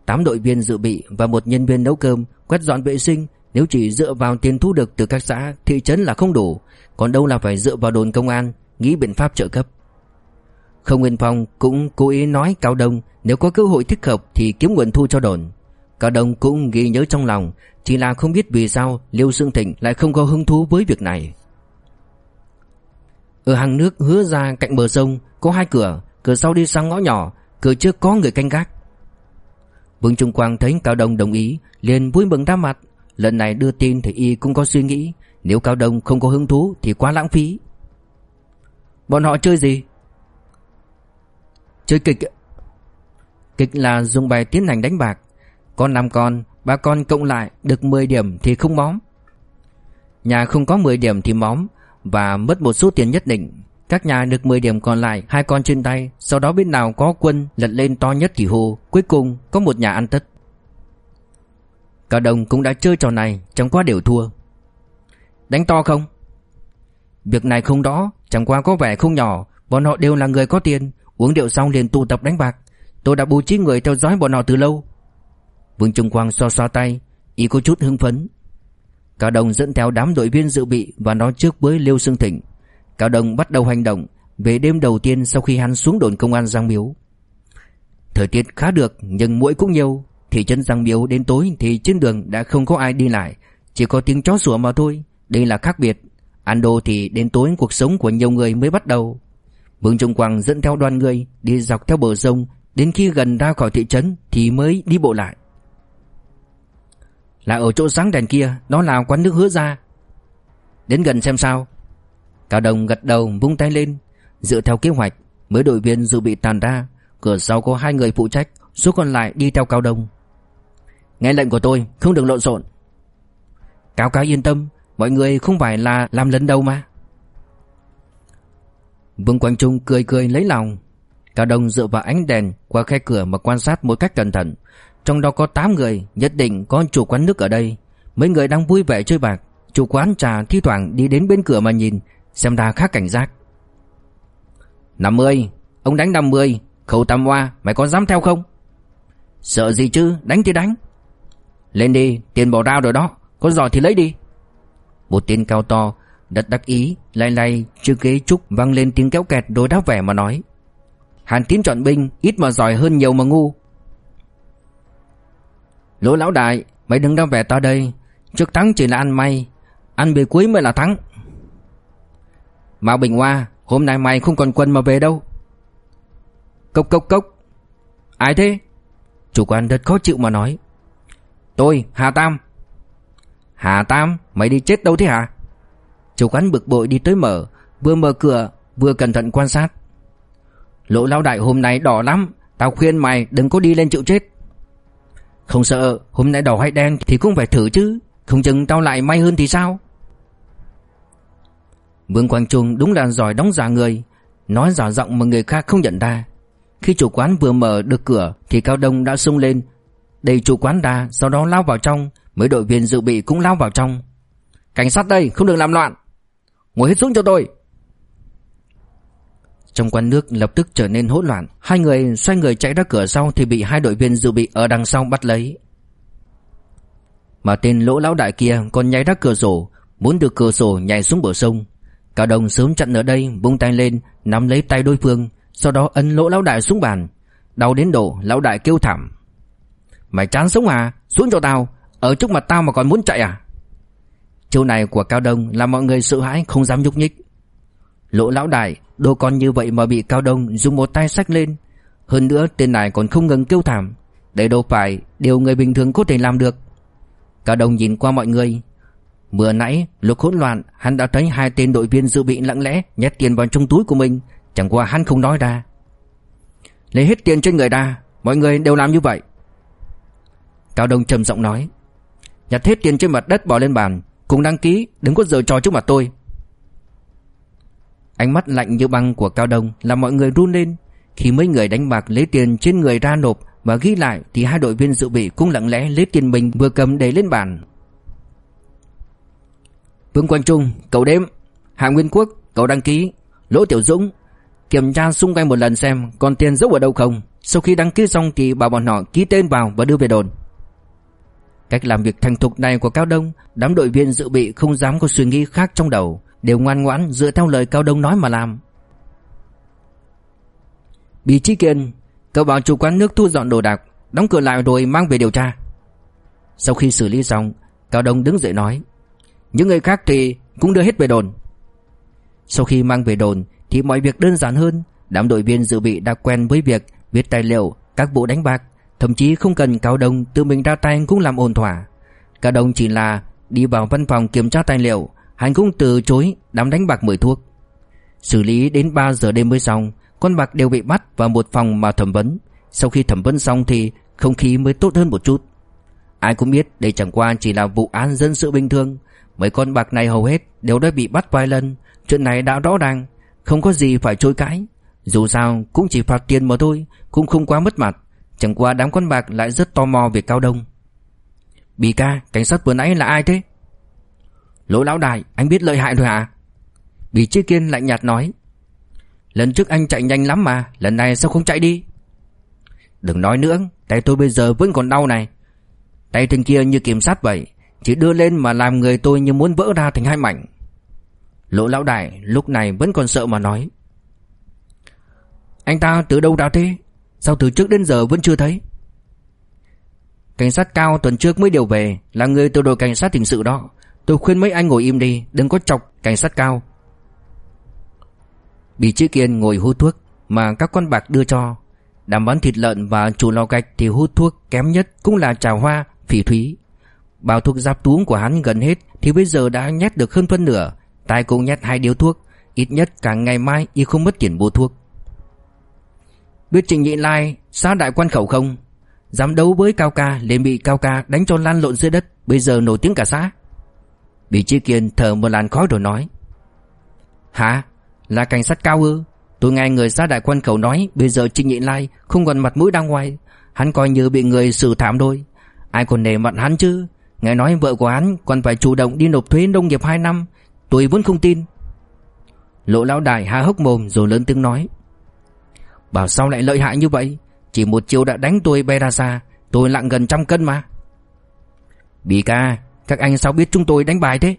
Tám đội viên dự bị và một nhân viên nấu cơm, quét dọn vệ sinh nếu chỉ dựa vào tiền thu được từ các xã, thị trấn là không đủ, còn đâu là phải dựa vào đồn công an, nghĩ biện pháp trợ cấp. Không Nguyên Phong cũng cố ý nói Cao Đông nếu có cơ hội thích hợp thì kiếm nguồn thu cho đồn. Cao Đông cũng ghi nhớ trong lòng, chỉ là không biết vì sao Liêu Sương Thịnh lại không có hứng thú với việc này. Ở hàng nước hứa ra cạnh bờ sông có hai cửa, cửa sau đi sang ngõ nhỏ, cửa trước có người canh gác. Vương Trung Quang thấy Cao Đông đồng ý, liền vui mừng ra mặt. Lần này đưa tin thì y cũng có suy nghĩ, nếu Cao Đông không có hứng thú thì quá lãng phí. Bọn họ chơi gì? Chơi kịch. Kịch là dùng bài tiến hành đánh bạc. Con 5 con, ba con cộng lại được 10 điểm thì không móm. Nhà không có 10 điểm thì móm và mất một số tiền nhất định. Các nhà được 10 điểm còn lại, hai con trên tay, Sau đó bên nào có quân lật lên to nhất thì hô, Cuối cùng có một nhà ăn tất. Cả đồng cũng đã chơi trò này, Chẳng qua đều thua. Đánh to không? Việc này không đó Chẳng qua có vẻ không nhỏ. Bọn họ đều là người có tiền, Uống rượu xong liền tụ tập đánh bạc. Tôi đã bố trí người theo dõi bọn họ từ lâu. Vương Trung Quang xoa xoa tay, Ý có chút hưng phấn. Cao đồng dẫn theo đám đội viên dự bị Và nói trước với Liêu Sương Thịnh Cao đồng bắt đầu hành động về đêm đầu tiên sau khi hắn xuống đồn công an Giang Miếu. Thời tiết khá được nhưng muỗi cũng nhiều. Thị trấn Giang Miếu đến tối thì trên đường đã không có ai đi lại, chỉ có tiếng chó sủa mà thôi. Đây là khác biệt. Ando thì đến tối cuộc sống của nhiều người mới bắt đầu. Vương Trung Quang dẫn theo đoàn người đi dọc theo bờ sông, đến khi gần ra khỏi thị trấn thì mới đi bộ lại. Là ở chỗ sáng đèn kia, đó là quán nước hứa ra. Đến gần xem sao. Cao đồng gật đầu vung tay lên Dựa theo kế hoạch mới đội viên dự bị tàn ra Cửa sau có hai người phụ trách Số còn lại đi theo Cao đồng. Nghe lệnh của tôi không được lộn xộn Cao Cao yên tâm Mọi người không phải là làm lần đầu mà Vương Quang Trung cười cười lấy lòng Cao Đông dựa vào ánh đèn Qua khe cửa mà quan sát một cách cẩn thận trong đó có 8 người, Nhất định có chủ quán nước ở đây. Mấy người đang vui vẻ chơi bạc. Chủ quán trà thi thoảng đi đến bên cửa mà nhìn, Xem ra khá cảnh giác. 50 Ông đánh 50 Khẩu tam hoa, Mày có dám theo không? Sợ gì chứ, Đánh thì đánh. Lên đi, Tiền bỏ ra rồi đó. Có giỏi thì lấy đi. Một tên cao to Đất đắc ý Lay lay Chưa ghế trúc Vang lên tiếng kéo kẹt Đối đáp vẻ mà nói. Hàn tín chọn binh, Ít mà giỏi hơn nhiều mà ngu. Lỗ lão đại, Mày đừng đáp vẻ ta đây. Trước thắng chỉ là ăn may, Ăn bề cuối mới là thắng. Mao Bình Hoa, Hôm nay mày không còn quân mà về đâu. Cốc cốc cốc. Ai thế? Chủ quan rất khó chịu mà nói. Tôi, Hà Tam. Hà Tam, mày đi chết đâu thế hả? Chủ quán bực bội đi tới mở, Vừa mở cửa, vừa cẩn thận quan sát. Lỗ lão đại hôm nay đỏ lắm, Tao khuyên mày đừng có đi lên chịu chết. Không sợ, Hôm nay đỏ hay đen thì cũng phải thử chứ. Không chừng tao lại may hơn thì sao? Vương Quang Trung đúng là giỏi đóng giả người. Nói giả giọng mà người khác không nhận ra. Khi chủ quán vừa mở được cửa Thì Cao Đông đã xông lên. Đẩy chủ quán ra, Sau đó lao vào trong. Mấy đội viên dự bị cũng lao vào trong. Cảnh sát đây, không được làm loạn. Ngồi hết xuống cho tôi. Trong quán nước lập tức trở nên hỗn loạn. Hai người xoay người chạy ra cửa sau Thì bị hai đội viên dự bị ở đằng sau bắt lấy. Mà tên lỗ lão đại kia còn nhảy ra cửa sổ, Muốn được cửa sổ nhảy xuống bờ sông. Cao đồng sớm chặn ở đây Bung tay lên, Nắm lấy tay đối phương, Sau đó ấn lỗ lão đại xuống bàn. Đau đến độ lão đại kêu thảm. Mày chán sống à? Xuống cho tao, Ở trước mặt tao mà còn muốn chạy à? Chiêu này của Cao Đông làm mọi người sợ hãi, không dám nhúc nhích. Lỗ lão đại Đồ con như vậy mà bị Cao Đông dùng một tay sách lên. Hơn nữa, tên này còn không ngừng kêu thảm. Đây đâu phải điều người bình thường có thể làm được. Cao Đông nhìn qua mọi người. Vừa nãy, lúc hỗn loạn, Hắn đã thấy hai tên đội viên dự bị lặng lẽ Nhét tiền vào trong túi của mình. Chẳng qua hắn không nói ra. Lấy hết tiền trên người ra. Mọi người đều làm như vậy. Cao Đông trầm giọng nói. Nhặt hết tiền trên mặt đất bỏ lên bàn. Cùng đăng ký, đừng có giờ trò trước mặt tôi. Ánh mắt lạnh như băng của Cao Đông Làm mọi người run lên. Khi mấy người đánh bạc lấy tiền trên người ra nộp Và ghi lại thì hai đội viên dự bị cũng lặng lẽ lấy tiền mình vừa cầm để lên bàn. Vương Quang Trung, cậu đếm. Hạ Nguyên Quốc, cậu đăng ký. Lỗ Tiểu Dũng Kiểm tra xung quanh một lần xem còn tiền giấu ở đâu không. Sau khi đăng ký xong thì bảo bọn họ ký tên vào và đưa về đồn. Cách làm việc thành thục này của Cao Đông Đám đội viên dự bị không dám có suy nghĩ khác trong đầu. Đều ngoan ngoãn dựa theo lời Cao Đông nói mà làm. Bí Trí Kiên, Cậu bảo chủ quán nước thu dọn đồ đạc, Đóng cửa lại rồi mang về điều tra. Sau khi xử lý xong, Cao Đông đứng dậy nói, Những người khác thì cũng đưa hết về đồn. Sau khi mang về đồn Thì mọi việc đơn giản hơn, Đám đội viên dự bị đã quen với việc Viết tài liệu, các vụ đánh bạc, Thậm chí không cần Cao Đông tự mình ra tay cũng làm ổn thỏa. Cao Đông chỉ là đi vào văn phòng kiểm tra tài liệu Hắn cũng từ chối, đám đánh bạc mời thuốc. Xử lý đến 3 giờ đêm mới xong, Con bạc đều bị bắt vào một phòng mà thẩm vấn. Sau khi thẩm vấn xong thì không khí mới tốt hơn một chút. Ai cũng biết đây chẳng qua chỉ là vụ án dân sự bình thường. Mấy con bạc này hầu hết đều đã bị bắt vài lần. Chuyện này đã rõ ràng, Không có gì phải trôi cãi. Dù sao cũng chỉ phạt tiền mà thôi, Cũng không quá mất mặt. Chẳng qua đám con bạc lại rất tò mò về Cao Đông. Bì ca, cảnh sát vừa nãy là ai thế? Lỗ lão đại, anh biết lợi hại rồi hả? Bỉ Chi Kiên lạnh nhạt nói. Lần trước anh chạy nhanh lắm mà, Lần này sao không chạy đi? Đừng nói nữa, Tay tôi bây giờ vẫn còn đau này. Tay trên kia như kiểm sát vậy, Chỉ đưa lên mà làm người tôi như muốn vỡ ra thành hai mảnh. Lỗ lão đại lúc này vẫn còn sợ mà nói. Anh ta từ đâu ra thế? Sao từ trước đến giờ vẫn chưa thấy? Cảnh sát cao tuần trước mới điều về, Là người từ đội cảnh sát hình sự đó. Tôi khuyên mấy anh ngồi im đi, Đừng có chọc cảnh sát cao. Bị chữ kiên ngồi hút thuốc Mà các con bạc đưa cho. Đàm bán thịt lợn và chủ lò gạch Thì hút thuốc kém nhất cũng là trà hoa, Phỉ thúy. Bao thuốc giáp túm của hắn gần hết Thì bây giờ đã nhét được hơn phân nửa. Tai cũng nhét hai điếu thuốc, Ít nhất cả ngày mai y không mất tiền mua thuốc. Biết Trình Nhị Lai xã đại quan khẩu không? Dám đấu với Cao Ca, liền bị Cao Ca đánh cho lan lộn dưới đất, Bây giờ nổi tiếng cả xã Bị Chi Kiên thở một làn khói rồi nói, Hả? Là cảnh sát cao ư? Tôi nghe người xã đại quan khẩu nói, Bây giờ Trình Nhị Lai không còn mặt mũi đang ngoài, Hắn coi như bị người xử thảm thôi Ai còn nề mặt hắn chứ? Nghe nói vợ của hắn còn phải chủ động đi nộp thuế nông nghiệp 2 năm, Tôi vẫn không tin. Lộ lão đại há hốc mồm rồi lớn tiếng nói, Bảo sao lại lợi hại như vậy? Chỉ một chiều đã đánh tôi bay ra xa, Tôi nặng gần trăm cân mà. Bì ca các anh sao biết chúng tôi đánh bài thế?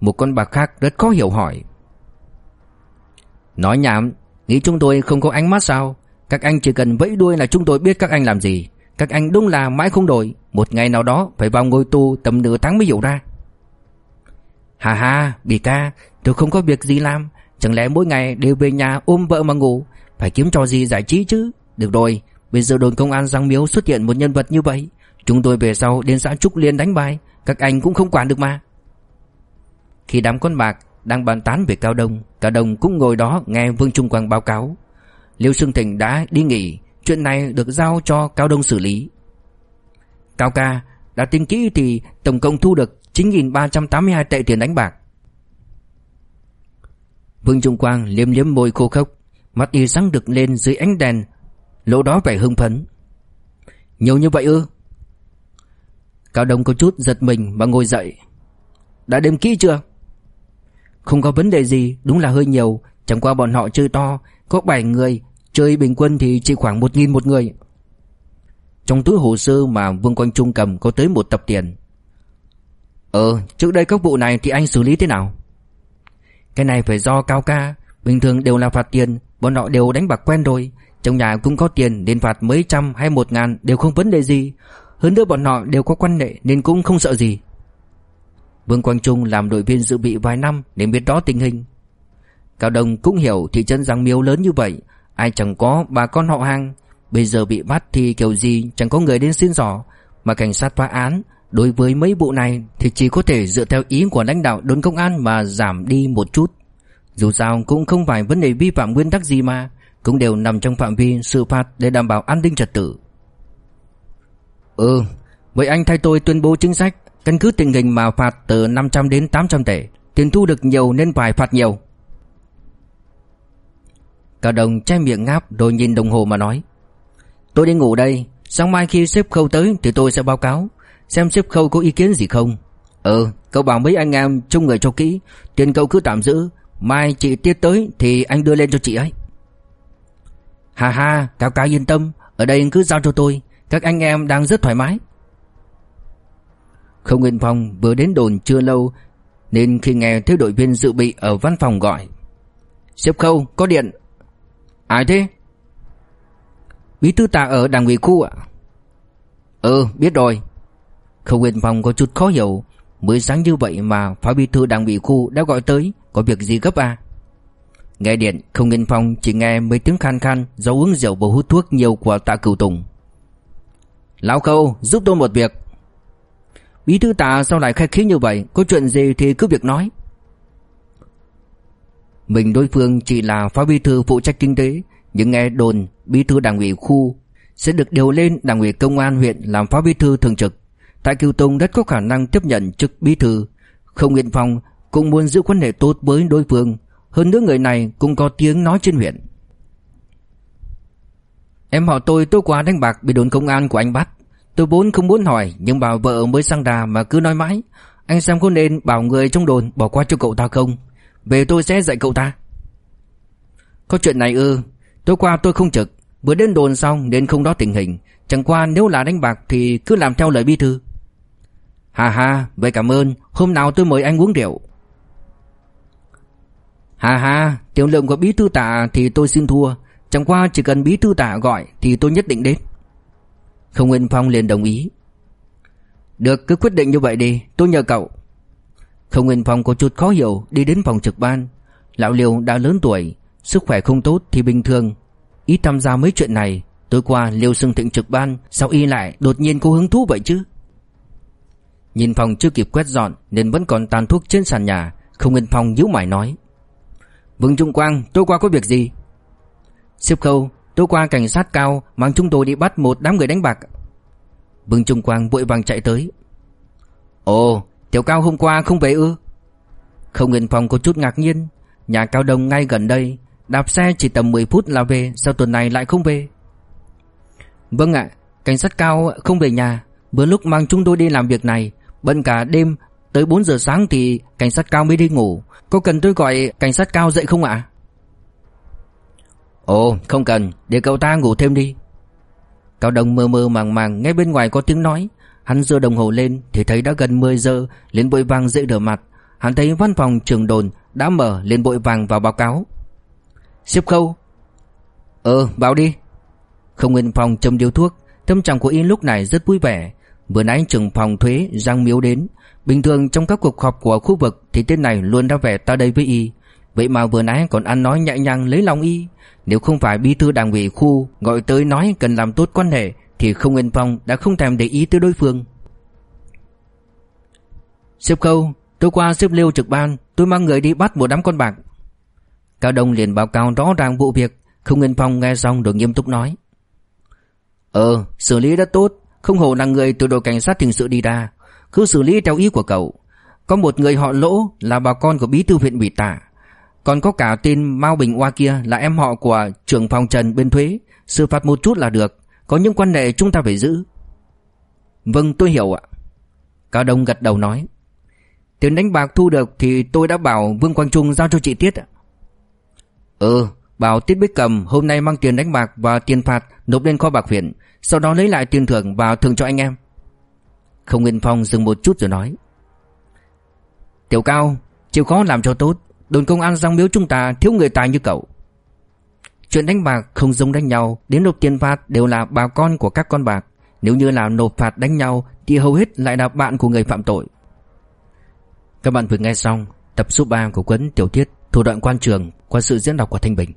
Một con bạc khác rất khó hiểu hỏi. Nói nhảm, Nghĩ chúng tôi không có ánh mắt sao? Các anh chỉ cần vẫy đuôi là chúng tôi biết các anh làm gì. Các anh đúng là mãi không đổi. Một ngày nào đó, phải vào ngôi tu tầm nửa tháng mới hiểu ra. Hà hà Bì ca, Tôi không có việc gì làm. Chẳng lẽ mỗi ngày đều về nhà ôm vợ mà ngủ? Phải kiếm trò gì giải trí chứ? Được rồi, Bây giờ đồn công an Giang Miếu xuất hiện một nhân vật như vậy. Chúng tôi về sau đến xã Trúc Liên đánh bài, Các anh cũng không quản được mà. Khi đám con bạc đang bàn tán về Cao Đông Cao Đông cũng ngồi đó nghe Vương Trung Quang báo cáo. Liêu Sương Thịnh đã đi nghỉ, Chuyện này được giao cho Cao Đông xử lý. Cao ca đã tính kỹ thì tổng cộng thu được 9.382 tệ tiền đánh bạc. Vương Trung Quang liếm liếm môi khô khốc, Mắt y sáng được lên dưới ánh đèn, Lỗ đó vẻ hưng phấn. Nhiều như vậy ư? Cao Đông có chút giật mình và ngồi dậy. Đã đếm kỹ chưa? Không có vấn đề gì, Đúng là hơi nhiều. Chẳng qua bọn họ chơi to, Có 7 người, Chơi bình quân thì chỉ khoảng 1.000 một người. Trong túi hồ sơ mà Vương Quang Trung cầm Có tới một tập tiền. Ờ trước đây các vụ này thì anh xử lý thế nào? Cái này phải do Cao ca. Bình thường đều là phạt tiền, Bọn họ đều đánh bạc quen rồi. Trong nhà cũng có tiền đến phạt mấy trăm hay một ngàn đều không vấn đề gì. Hơn nữa bọn họ đều có quan hệ nên cũng không sợ gì. Vương Quang Trung làm đội viên dự bị vài năm Nên biết rõ tình hình. Cao Đông cũng hiểu thị trấn Giang Miếu lớn như vậy, Ai chẳng có bà con họ hàng. Bây giờ bị bắt thì kiểu gì chẳng có người đến xin giỏ Mà cảnh sát phá án Đối với mấy vụ này thì chỉ có thể dựa theo ý của lãnh đạo đồn công an mà giảm đi một chút. Dù sao cũng không phải vấn đề vi phạm nguyên tắc gì mà, Cũng đều nằm trong phạm vi sự phạt để đảm bảo an ninh trật tự. Ừ, vậy anh thay tôi tuyên bố chính sách Căn cứ tình hình mà phạt từ 500 đến 800 tệ Tiền thu được nhiều nên phải phạt nhiều. Cả đồng che miệng ngáp rồi nhìn đồng hồ mà nói Tôi đi ngủ đây Sáng mai khi sếp khâu tới thì tôi sẽ báo cáo Xem sếp khâu có ý kiến gì không. Ừ cậu bảo mấy anh em chung người cho kỹ Tiền cậu cứ tạm giữ Mai chị tiết tới thì anh đưa lên cho chị ấy. Hà hà Cao cao yên tâm Ở đây cứ giao cho tôi các anh em đang rất thoải mái. Không Nguyên Phong vừa đến đồn chưa lâu, Nên khi nghe thấy đội viên dự bị ở văn phòng gọi, xếp khâu, có điện. Ai thế? Bí thư tạ ở đảng ủy khu ạ. Ừ biết rồi. Không Nguyên Phong có chút khó hiểu, Mới sáng như vậy mà phó bí thư đảng ủy khu đã gọi tới, Có việc gì gấp à? Nghe điện không Nguyên Phong chỉ nghe mấy tiếng khan khan Do uống rượu và hút thuốc nhiều của tạ cửu tùng. Lão Khâu, giúp tôi một việc. Bí thư tà sao lại khách khí như vậy? Có chuyện gì thì cứ việc nói. Mình đối phương chỉ là phó bí thư phụ trách kinh tế, Nhưng nghe đồn bí thư đảng ủy khu Sẽ được điều lên đảng ủy công an huyện làm phó bí thư thường trực. Tại Kiều Tùng rất có khả năng tiếp nhận chức bí thư. Không Nguyện Phong cũng muốn giữ quan hệ tốt với đối phương. Hơn nữa người này cũng có tiếng nói trên huyện. Em họ tôi, tối qua đánh bạc bị đồn công an của anh bắt. Tôi vốn không muốn hỏi, Nhưng bảo vợ mới sang đà mà cứ nói mãi. Anh xem có nên bảo người trong đồn bỏ qua cho cậu ta không? Về tôi sẽ dạy cậu ta. Có chuyện này ư? Tối qua tôi không trực. Vừa đến đồn xong nên không đó tình hình. Chẳng qua nếu là đánh bạc thì cứ làm theo lời bí thư. Hà hà Vậy cảm ơn. Hôm nào tôi mời anh uống rượu. Hà hà Tiểu lượng của bí thư tạ thì tôi xin thua. Chẳng qua chỉ cần bí thư tả gọi Thì tôi nhất định đến. Không Nguyên Phong liền đồng ý. Được, cứ quyết định như vậy đi, Tôi nhờ cậu. Không Nguyên Phong có chút khó hiểu, Đi đến phòng trực ban. Lão Liêu đã lớn tuổi, Sức khỏe không tốt thì bình thường. Ít tham gia mấy chuyện này, Tối qua Liêu Sưng Thịnh trực ban, Sao y lại đột nhiên có hứng thú vậy chứ? Nhìn phòng chưa kịp quét dọn Nên vẫn còn tàn thuốc trên sàn nhà Không Nguyên Phong nhíu mày nói. Vương Trung Quang, tối qua có việc gì? Xếp khâu, Tối qua cảnh sát cao mang chúng tôi đi bắt một đám người đánh bạc. Vương Trung Quang vội vàng chạy tới. Ồ, Tiểu Cao hôm qua không về ư? Không Nguyên Phong có chút ngạc nhiên. Nhà Cao Đông ngay gần đây, Đạp xe chỉ tầm 10 phút là về, Sao tuần này lại không về? Vâng ạ, Cảnh sát cao không về nhà. Vừa lúc mang chúng tôi đi làm việc này, Bận cả đêm, Tới 4 giờ sáng thì cảnh sát cao mới đi ngủ. Có cần tôi gọi cảnh sát cao dậy không ạ? Ồ, không cần, Để cậu ta ngủ thêm đi. Cao Đông mơ mơ màng màng nghe bên ngoài có tiếng nói. Hắn giơ đồng hồ lên Thì thấy đã gần 10 giờ, liền bội vàng dậy rửa mặt. Hắn thấy văn phòng trường đồn đã mở, liền bội vàng vào báo cáo. Xếp khâu. Ờ báo đi. Không Nguyên phòng châm điếu thuốc. Tâm trạng của y lúc này rất vui vẻ. Vừa nãy trưởng phòng thuế Giang Miếu đến. Bình thường trong các cuộc họp của khu vực Thì tên này luôn ra vẻ ta đây với y. Vậy mà vừa nãy còn ăn nói nhẹ nhàng lấy lòng y. Nếu không phải bí thư đảng ủy khu Gọi tới nói cần làm tốt quan hệ, Thì không Nguyên Phong đã không thèm để ý tới đối phương. Xếp khâu tôi qua xếp liêu trực ban, Tôi mang người đi bắt một đám con bạc. Cao Đông liền báo cáo rõ ràng vụ việc, Không Nguyên Phong nghe xong rồi nghiêm túc nói. Ờ xử lý rất tốt, Không hổ là người từ đội cảnh sát hình sự đi ra. Cứ xử lý theo ý của cậu. Có một người họ lỗ là bà con của bí thư huyện bị tả còn có cả tên Mao Bình Hoa kia Là em họ của trưởng phòng Trần bên thuế. Xử phạt một chút là được. Có những quan hệ chúng ta phải giữ. Vâng tôi hiểu ạ. Cao Đông gật đầu nói. Tiền đánh bạc thu được thì tôi đã bảo Vương Quang Trung giao cho chị Tiết ạ. Ừ Bảo Tiết Bích Cầm hôm nay mang tiền đánh bạc và tiền phạt nộp lên kho bạc huyện, Sau đó lấy lại tiền thưởng và thưởng cho anh em. Không Nguyên Phong dừng một chút rồi nói. Tiểu Cao, Chịu khó làm cho tốt. Đồn công an giang miếu chúng ta thiếu người tài như cậu Chuyện đánh bạc không giống đánh nhau Đến nộp tiền phạt đều là bà con của các con bạc Nếu như là nộp phạt đánh nhau Thì hầu hết lại là bạn của người phạm tội Các bạn vừa nghe xong tập số 3 của cuốn tiểu thuyết Thủ đoạn quan trường qua sự diễn đọc của Thanh Bình.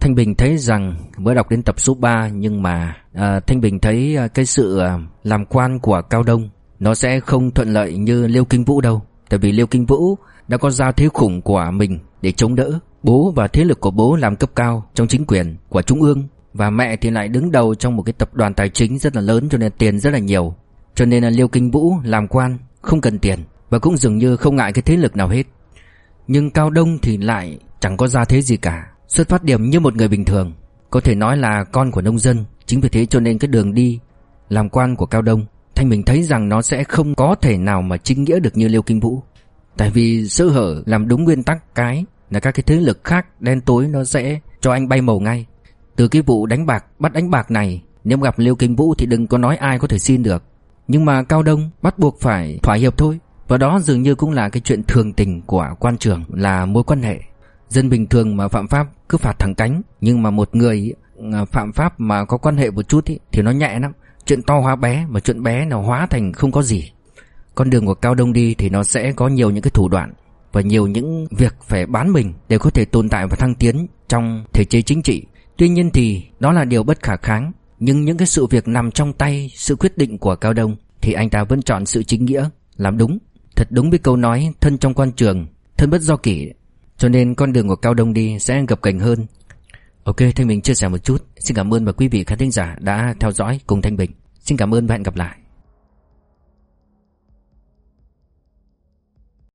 Thanh Bình thấy rằng mới đọc đến tập số 3 nhưng mà à, Thanh Bình thấy à, cái sự à, làm quan của Cao Đông nó sẽ không thuận lợi như Liêu Kinh Vũ đâu. Tại vì Liêu Kinh Vũ đã có giao thế khủng của mình để chống đỡ. Bố và thế lực của bố làm cấp cao trong chính quyền của Trung ương và mẹ thì lại đứng đầu trong một cái tập đoàn tài chính rất là lớn cho nên tiền rất là nhiều. Cho nên là Liêu Kinh Vũ làm quan không cần tiền và cũng dường như không ngại cái thế lực nào hết. Nhưng Cao Đông thì lại chẳng có gia thế gì cả, xuất phát điểm như một người bình thường, có thể nói là con của nông dân, chính vì thế cho nên cái đường đi làm quan của Cao Đông, Thanh mình thấy rằng nó sẽ không có thể nào mà chính nghĩa được như Liêu Kinh Vũ. Tại vì sơ hở làm đúng nguyên tắc cái là các cái thế lực khác đen tối nó sẽ cho anh bay màu ngay. Từ cái vụ đánh bạc bắt đánh bạc này, nếu gặp Liêu Kinh Vũ thì đừng có nói ai có thể xin được. Nhưng mà Cao Đông bắt buộc phải thỏa hiệp thôi. Và đó dường như cũng là cái chuyện thường tình của quan trường là mối quan hệ. Dân bình thường mà phạm pháp cứ phạt thẳng cánh, nhưng mà một người à, phạm pháp mà có quan hệ một chút ý, thì nó nhẹ lắm. Chuyện to hóa bé mà chuyện bé nào hóa thành không có gì. Con đường của Cao Đông đi thì nó sẽ có nhiều những cái thủ đoạn và nhiều những việc phải bán mình để có thể tồn tại và thăng tiến trong thể chế chính trị. Tuy nhiên thì đó là điều bất khả kháng, nhưng những cái sự việc nằm trong tay sự quyết định của Cao Đông thì anh ta vẫn chọn sự chính nghĩa, làm đúng. Thật đúng với câu nói thân trong quan trường, thân bất do kỷ. Cho nên con đường của Cao Đông đi sẽ gặp cảnh hơn. Ok, Thanh Bình chia sẻ một chút. Xin cảm ơn và quý vị khán thính giả đã theo dõi cùng Thanh Bình. Xin cảm ơn và hẹn gặp lại.